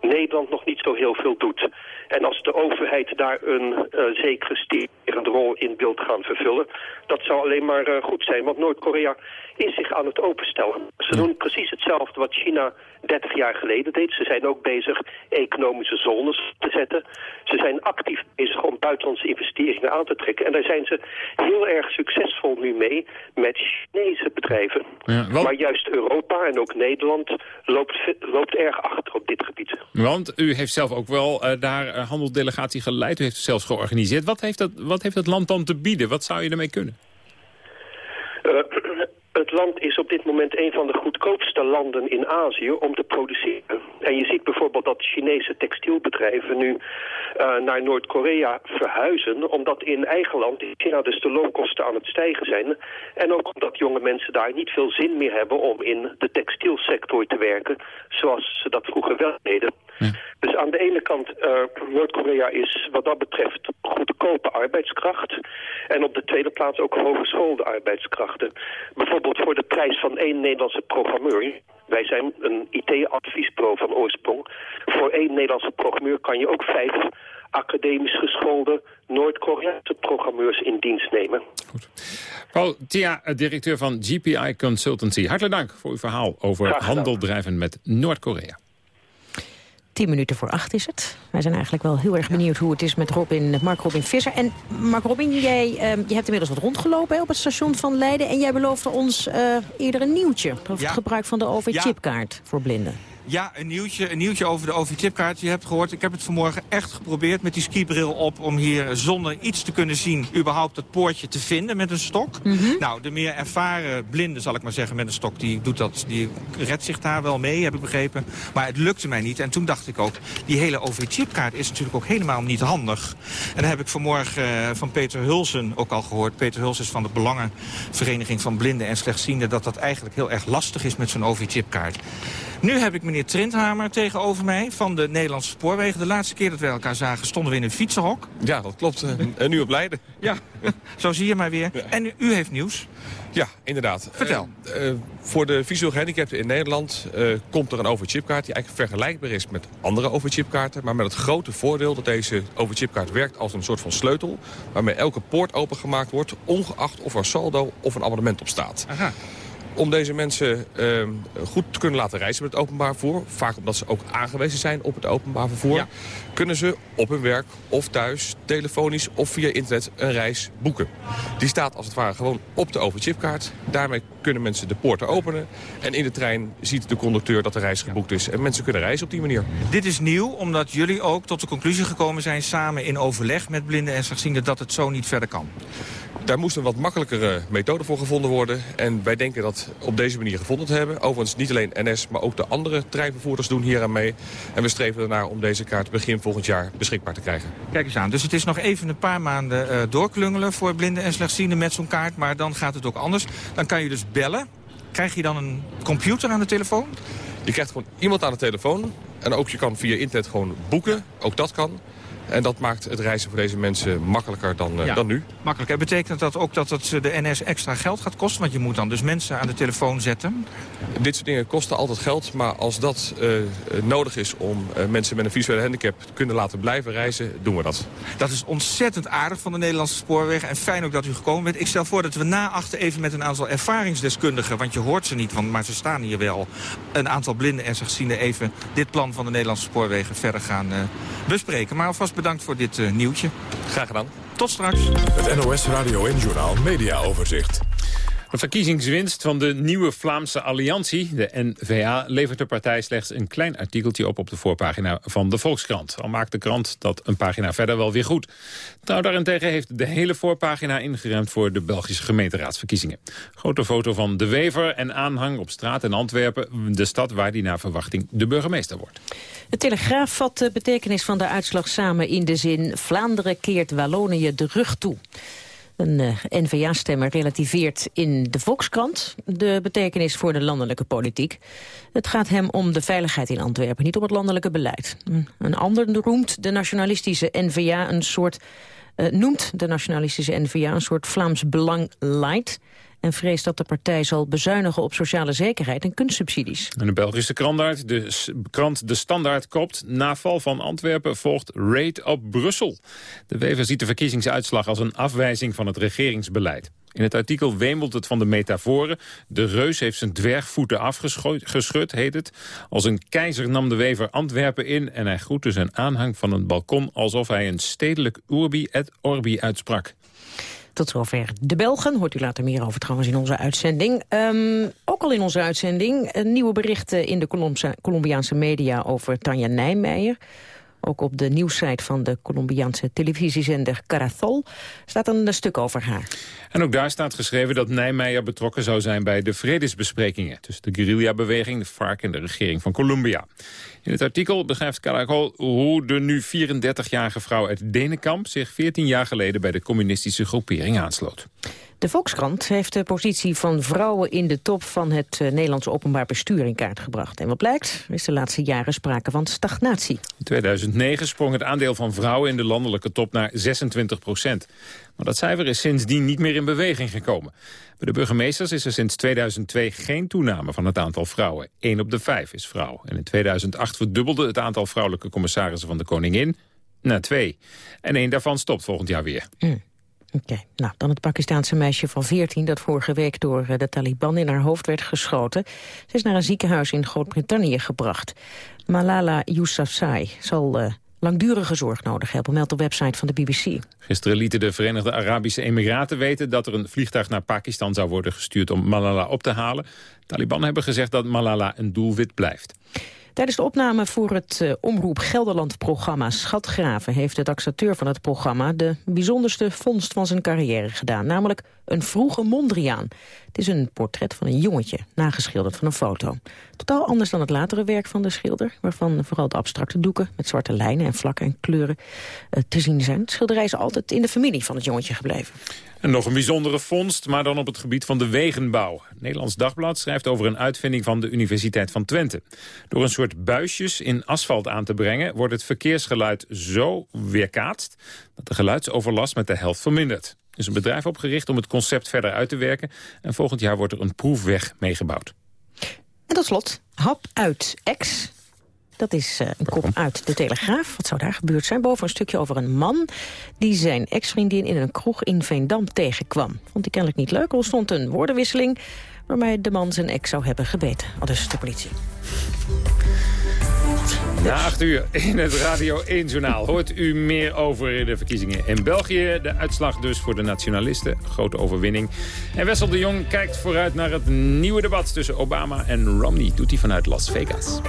Nederland nog niet zo heel veel doet. En als de overheid daar een uh, zekere sterende rol in wilt gaan vervullen, dat zou alleen maar goed zijn. Want Noord-Korea is zich aan het openstellen. Ze doen precies hetzelfde wat China 30 jaar geleden deed. Ze zijn ook bezig economische zones te zetten. Ze zijn actief bezig om buitenlandse investeringen aan te trekken. En daar zijn ze heel erg succesvol nu mee met Chinese bedrijven. Ja, want... Maar juist Europa en ook Nederland loopt, loopt erg achter op dit gebied. Want u heeft zelf ook wel uh, daar uh, handeldelegatie geleid. U heeft het zelfs georganiseerd. Wat heeft, dat, wat heeft dat land dan te bieden? Wat zou je ermee kunnen? Uh, het land is op dit moment een van de goedkoopste landen in Azië om te produceren. En je ziet bijvoorbeeld dat Chinese textielbedrijven nu uh, naar Noord-Korea verhuizen... omdat in eigen land in China dus de loonkosten aan het stijgen zijn. En ook omdat jonge mensen daar niet veel zin meer hebben om in de textielsector te werken... zoals ze dat vroeger wel deden. Dus aan de ene kant, uh, Noord-Korea is wat dat betreft goedkope arbeidskracht. En op de tweede plaats ook hogeschoolde arbeidskrachten. Bijvoorbeeld voor de prijs van één Nederlandse programmeur. Wij zijn een IT-adviespro van oorsprong. Voor één Nederlandse programmeur kan je ook vijf academisch geschoolde Noord-Koreaanse programmeurs in dienst nemen. Goed. Paul Tia, directeur van GPI Consultancy. Hartelijk dank voor uw verhaal over handel drijven met Noord-Korea. Tien minuten voor acht is het. Wij zijn eigenlijk wel heel erg benieuwd hoe het is met Robin, Mark Robin Visser. En Mark Robin, jij uh, je hebt inmiddels wat rondgelopen hè, op het station van Leiden. En jij beloofde ons uh, eerder een nieuwtje over het gebruik van de OV-chipkaart voor blinden. Ja, een nieuwtje, een nieuwtje over de OV-chipkaart. Je hebt gehoord, ik heb het vanmorgen echt geprobeerd met die skibril op... om hier zonder iets te kunnen zien überhaupt het poortje te vinden met een stok. Mm -hmm. Nou, de meer ervaren blinde, zal ik maar zeggen, met een stok... die, doet dat, die redt zich daar wel mee, heb ik begrepen. Maar het lukte mij niet. En toen dacht ik ook, die hele OV-chipkaart is natuurlijk ook helemaal niet handig. En dan heb ik vanmorgen uh, van Peter Hulsen ook al gehoord. Peter Hulsen is van de Belangenvereniging van Blinden en Slechtzienden... dat dat eigenlijk heel erg lastig is met zo'n OV-chipkaart. Nu heb ik meneer Trindhamer tegenover mij van de Nederlandse Spoorwegen. De laatste keer dat we elkaar zagen stonden we in een fietsenhok. Ja, dat klopt. [laughs] En nu op Leiden. Ja, zo zie je maar weer. En u, u heeft nieuws. Ja, inderdaad. Vertel. Uh, uh, voor de visueel gehandicapten in Nederland uh, komt er een overchipkaart... die eigenlijk vergelijkbaar is met andere overchipkaarten... maar met het grote voordeel dat deze overchipkaart werkt als een soort van sleutel... waarmee elke poort opengemaakt wordt... ongeacht of er saldo of een abonnement op staat. Aha om deze mensen uh, goed te kunnen laten reizen met het openbaar vervoer... vaak omdat ze ook aangewezen zijn op het openbaar vervoer... Ja. kunnen ze op hun werk of thuis, telefonisch of via internet een reis boeken. Die staat als het ware gewoon op de overchipkaart. Daarmee kunnen mensen de poorten openen. En in de trein ziet de conducteur dat de reis geboekt is. En mensen kunnen reizen op die manier. Dit is nieuw omdat jullie ook tot de conclusie gekomen zijn... samen in overleg met blinden en slechtzienden dat het zo niet verder kan. Daar moest een wat makkelijkere methode voor gevonden worden. En wij denken dat op deze manier gevonden te hebben. Overigens niet alleen NS, maar ook de andere treinvervoerders doen hier aan mee. En we streven ernaar om deze kaart begin volgend jaar beschikbaar te krijgen. Kijk eens aan. Dus het is nog even een paar maanden uh, doorklungelen voor blinden en slechtzienden met zo'n kaart. Maar dan gaat het ook anders. Dan kan je dus bellen. Krijg je dan een computer aan de telefoon? Je krijgt gewoon iemand aan de telefoon. En ook je kan via internet gewoon boeken. Ook dat kan. En dat maakt het reizen voor deze mensen makkelijker dan, ja, dan nu. Makkelijker. Betekent dat ook dat het de NS extra geld gaat kosten? Want je moet dan dus mensen aan de telefoon zetten. Dit soort dingen kosten altijd geld. Maar als dat uh, nodig is om uh, mensen met een visuele handicap te kunnen laten blijven reizen, doen we dat. Dat is ontzettend aardig van de Nederlandse spoorwegen. En fijn ook dat u gekomen bent. Ik stel voor dat we na achter even met een aantal ervaringsdeskundigen... want je hoort ze niet, want, maar ze staan hier wel... een aantal blinden en slechtzienden even dit plan van de Nederlandse spoorwegen verder gaan bespreken. Maar alvast bedankt voor dit uh, nieuwtje. Graag gedaan. Tot straks. Het NOS Radio en Journaal Media Overzicht. De verkiezingswinst van de nieuwe Vlaamse alliantie, de N-VA... levert de partij slechts een klein artikeltje op op de voorpagina van de Volkskrant. Al maakt de krant dat een pagina verder wel weer goed. Nou, daarentegen heeft de hele voorpagina ingeruimd voor de Belgische gemeenteraadsverkiezingen. Grote foto van De Wever en aanhang op straat in Antwerpen... de stad waar die naar verwachting de burgemeester wordt. De Telegraaf vat de betekenis van de uitslag samen in de zin... Vlaanderen keert Wallonië de rug toe. Een uh, N-VA-stemmer relativeert in de Volkskrant de betekenis voor de landelijke politiek. Het gaat hem om de veiligheid in Antwerpen, niet om het landelijke beleid. Een ander roemt de nationalistische N-VA een soort eh, noemt de nationalistische N-VA een soort Vlaams Belang light en vreest dat de partij zal bezuinigen op sociale zekerheid en kunstsubsidies. En de Belgische krant, de krant De Standaard kopt... na val van Antwerpen volgt raid op Brussel. De Wever ziet de verkiezingsuitslag als een afwijzing van het regeringsbeleid. In het artikel wemelt het van de metaforen. De reus heeft zijn dwergvoeten afgeschud, heet het. Als een keizer nam de wever Antwerpen in... en hij groette zijn aanhang van een balkon... alsof hij een stedelijk urbi et orbi uitsprak. Tot zover de Belgen. Hoort u later meer over trouwens in onze uitzending. Um, ook al in onze uitzending nieuwe berichten in de Colombiaanse media over Tanja Nijmeijer. Ook op de nieuwssite van de Colombiaanse televisiezender Caracol staat een stuk over haar. En ook daar staat geschreven dat Nijmeijer betrokken zou zijn bij de vredesbesprekingen tussen de guerrilla-beweging, de FARC en de regering van Colombia. In het artikel beschrijft Caracol hoe de nu 34-jarige vrouw uit Denenkamp zich 14 jaar geleden bij de communistische groepering aansloot. De Volkskrant heeft de positie van vrouwen in de top van het uh, Nederlands openbaar bestuur in kaart gebracht. En wat blijkt, is de laatste jaren sprake van stagnatie. In 2009 sprong het aandeel van vrouwen in de landelijke top naar 26 procent. Maar dat cijfer is sindsdien niet meer in beweging gekomen. Bij de burgemeesters is er sinds 2002 geen toename van het aantal vrouwen. 1 op de 5 is vrouw. En in 2008 verdubbelde het aantal vrouwelijke commissarissen van de Koningin naar 2. En één daarvan stopt volgend jaar weer. Mm. Oké, nou dan het Pakistaanse meisje van 14 dat vorige week door eh, de Taliban in haar hoofd werd geschoten. Ze is naar een ziekenhuis in Groot-Brittannië gebracht. Malala Yousafzai zal uh, langdurige zorg nodig hebben, meldt de website van de BBC. Gisteren lieten de Verenigde Arabische Emiraten weten dat er een vliegtuig naar Pakistan zou worden gestuurd om Malala op te halen. Taliban hebben gezegd dat Malala een doelwit blijft. Tijdens de opname voor het uh, Omroep Gelderland-programma Schatgraven... heeft de taxateur van het programma de bijzonderste vondst van zijn carrière gedaan. Namelijk een vroege Mondriaan. Het is een portret van een jongetje, nageschilderd van een foto. Totaal anders dan het latere werk van de schilder... waarvan vooral de abstracte doeken met zwarte lijnen en vlakken en kleuren uh, te zien zijn. Het schilderij is altijd in de familie van het jongetje gebleven. En nog een bijzondere vondst, maar dan op het gebied van de wegenbouw. Nederlands Dagblad schrijft over een uitvinding van de Universiteit van Twente. Door een soort buisjes in asfalt aan te brengen... wordt het verkeersgeluid zo weerkaatst... dat de geluidsoverlast met de helft vermindert. Er is een bedrijf opgericht om het concept verder uit te werken... en volgend jaar wordt er een proefweg meegebouwd. En tot slot, hap uit X dat is uh, een kop uit de Telegraaf. Wat zou daar gebeurd zijn? Boven een stukje over een man die zijn ex-vriendin in een kroeg in Veendam tegenkwam. Vond hij kennelijk niet leuk. Er stond een woordenwisseling waarmee de man zijn ex zou hebben gebeten. Al dus de politie. Na acht uur in het Radio 1-journaal hoort u meer over de verkiezingen in België. De uitslag dus voor de nationalisten. Grote overwinning. En Wessel de Jong kijkt vooruit naar het nieuwe debat tussen Obama en Romney. Doet hij vanuit Las Vegas.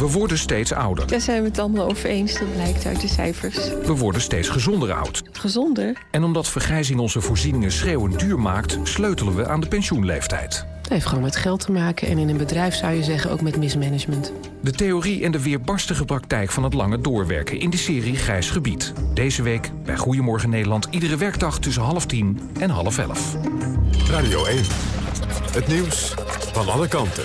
We worden steeds ouder. Daar zijn we het allemaal over eens, dat blijkt uit de cijfers. We worden steeds gezonder oud. Gezonder? En omdat vergrijzing onze voorzieningen schreeuwend duur maakt... sleutelen we aan de pensioenleeftijd. Dat heeft gewoon met geld te maken en in een bedrijf zou je zeggen ook met mismanagement. De theorie en de weerbarstige praktijk van het lange doorwerken in de serie Grijs Gebied. Deze week bij Goedemorgen Nederland iedere werkdag tussen half tien en half elf. Radio 1. Het nieuws van alle kanten.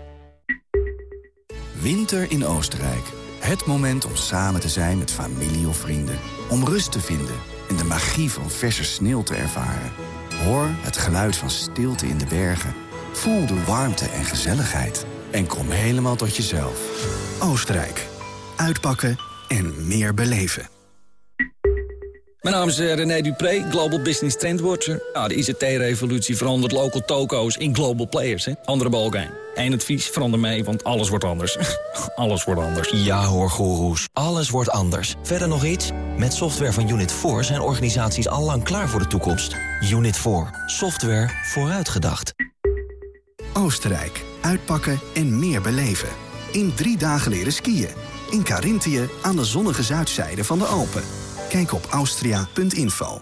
Winter in Oostenrijk. Het moment om samen te zijn met familie of vrienden. Om rust te vinden en de magie van verse sneeuw te ervaren. Hoor het geluid van stilte in de bergen. Voel de warmte en gezelligheid. En kom helemaal tot jezelf. Oostenrijk. Uitpakken en meer beleven. Mijn naam is eh, René Dupré, Global Business Trendwatcher. Nou, de ICT-revolutie verandert local toko's in global players. Hè? Andere balkijn. Eén advies, verander mee, want alles wordt anders. [laughs] alles wordt anders. Ja hoor, goeroes. Alles wordt anders. Verder nog iets? Met software van Unit 4 zijn organisaties al lang klaar voor de toekomst. Unit 4. Software vooruitgedacht. Oostenrijk. uitpakken en meer beleven. In drie dagen leren skiën. In Carinthië aan de zonnige zuidzijde van de Alpen. Kijk op austria.info.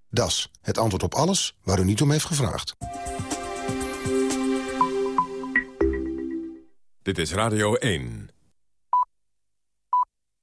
Das, het antwoord op alles waar u niet om heeft gevraagd. Dit is Radio 1.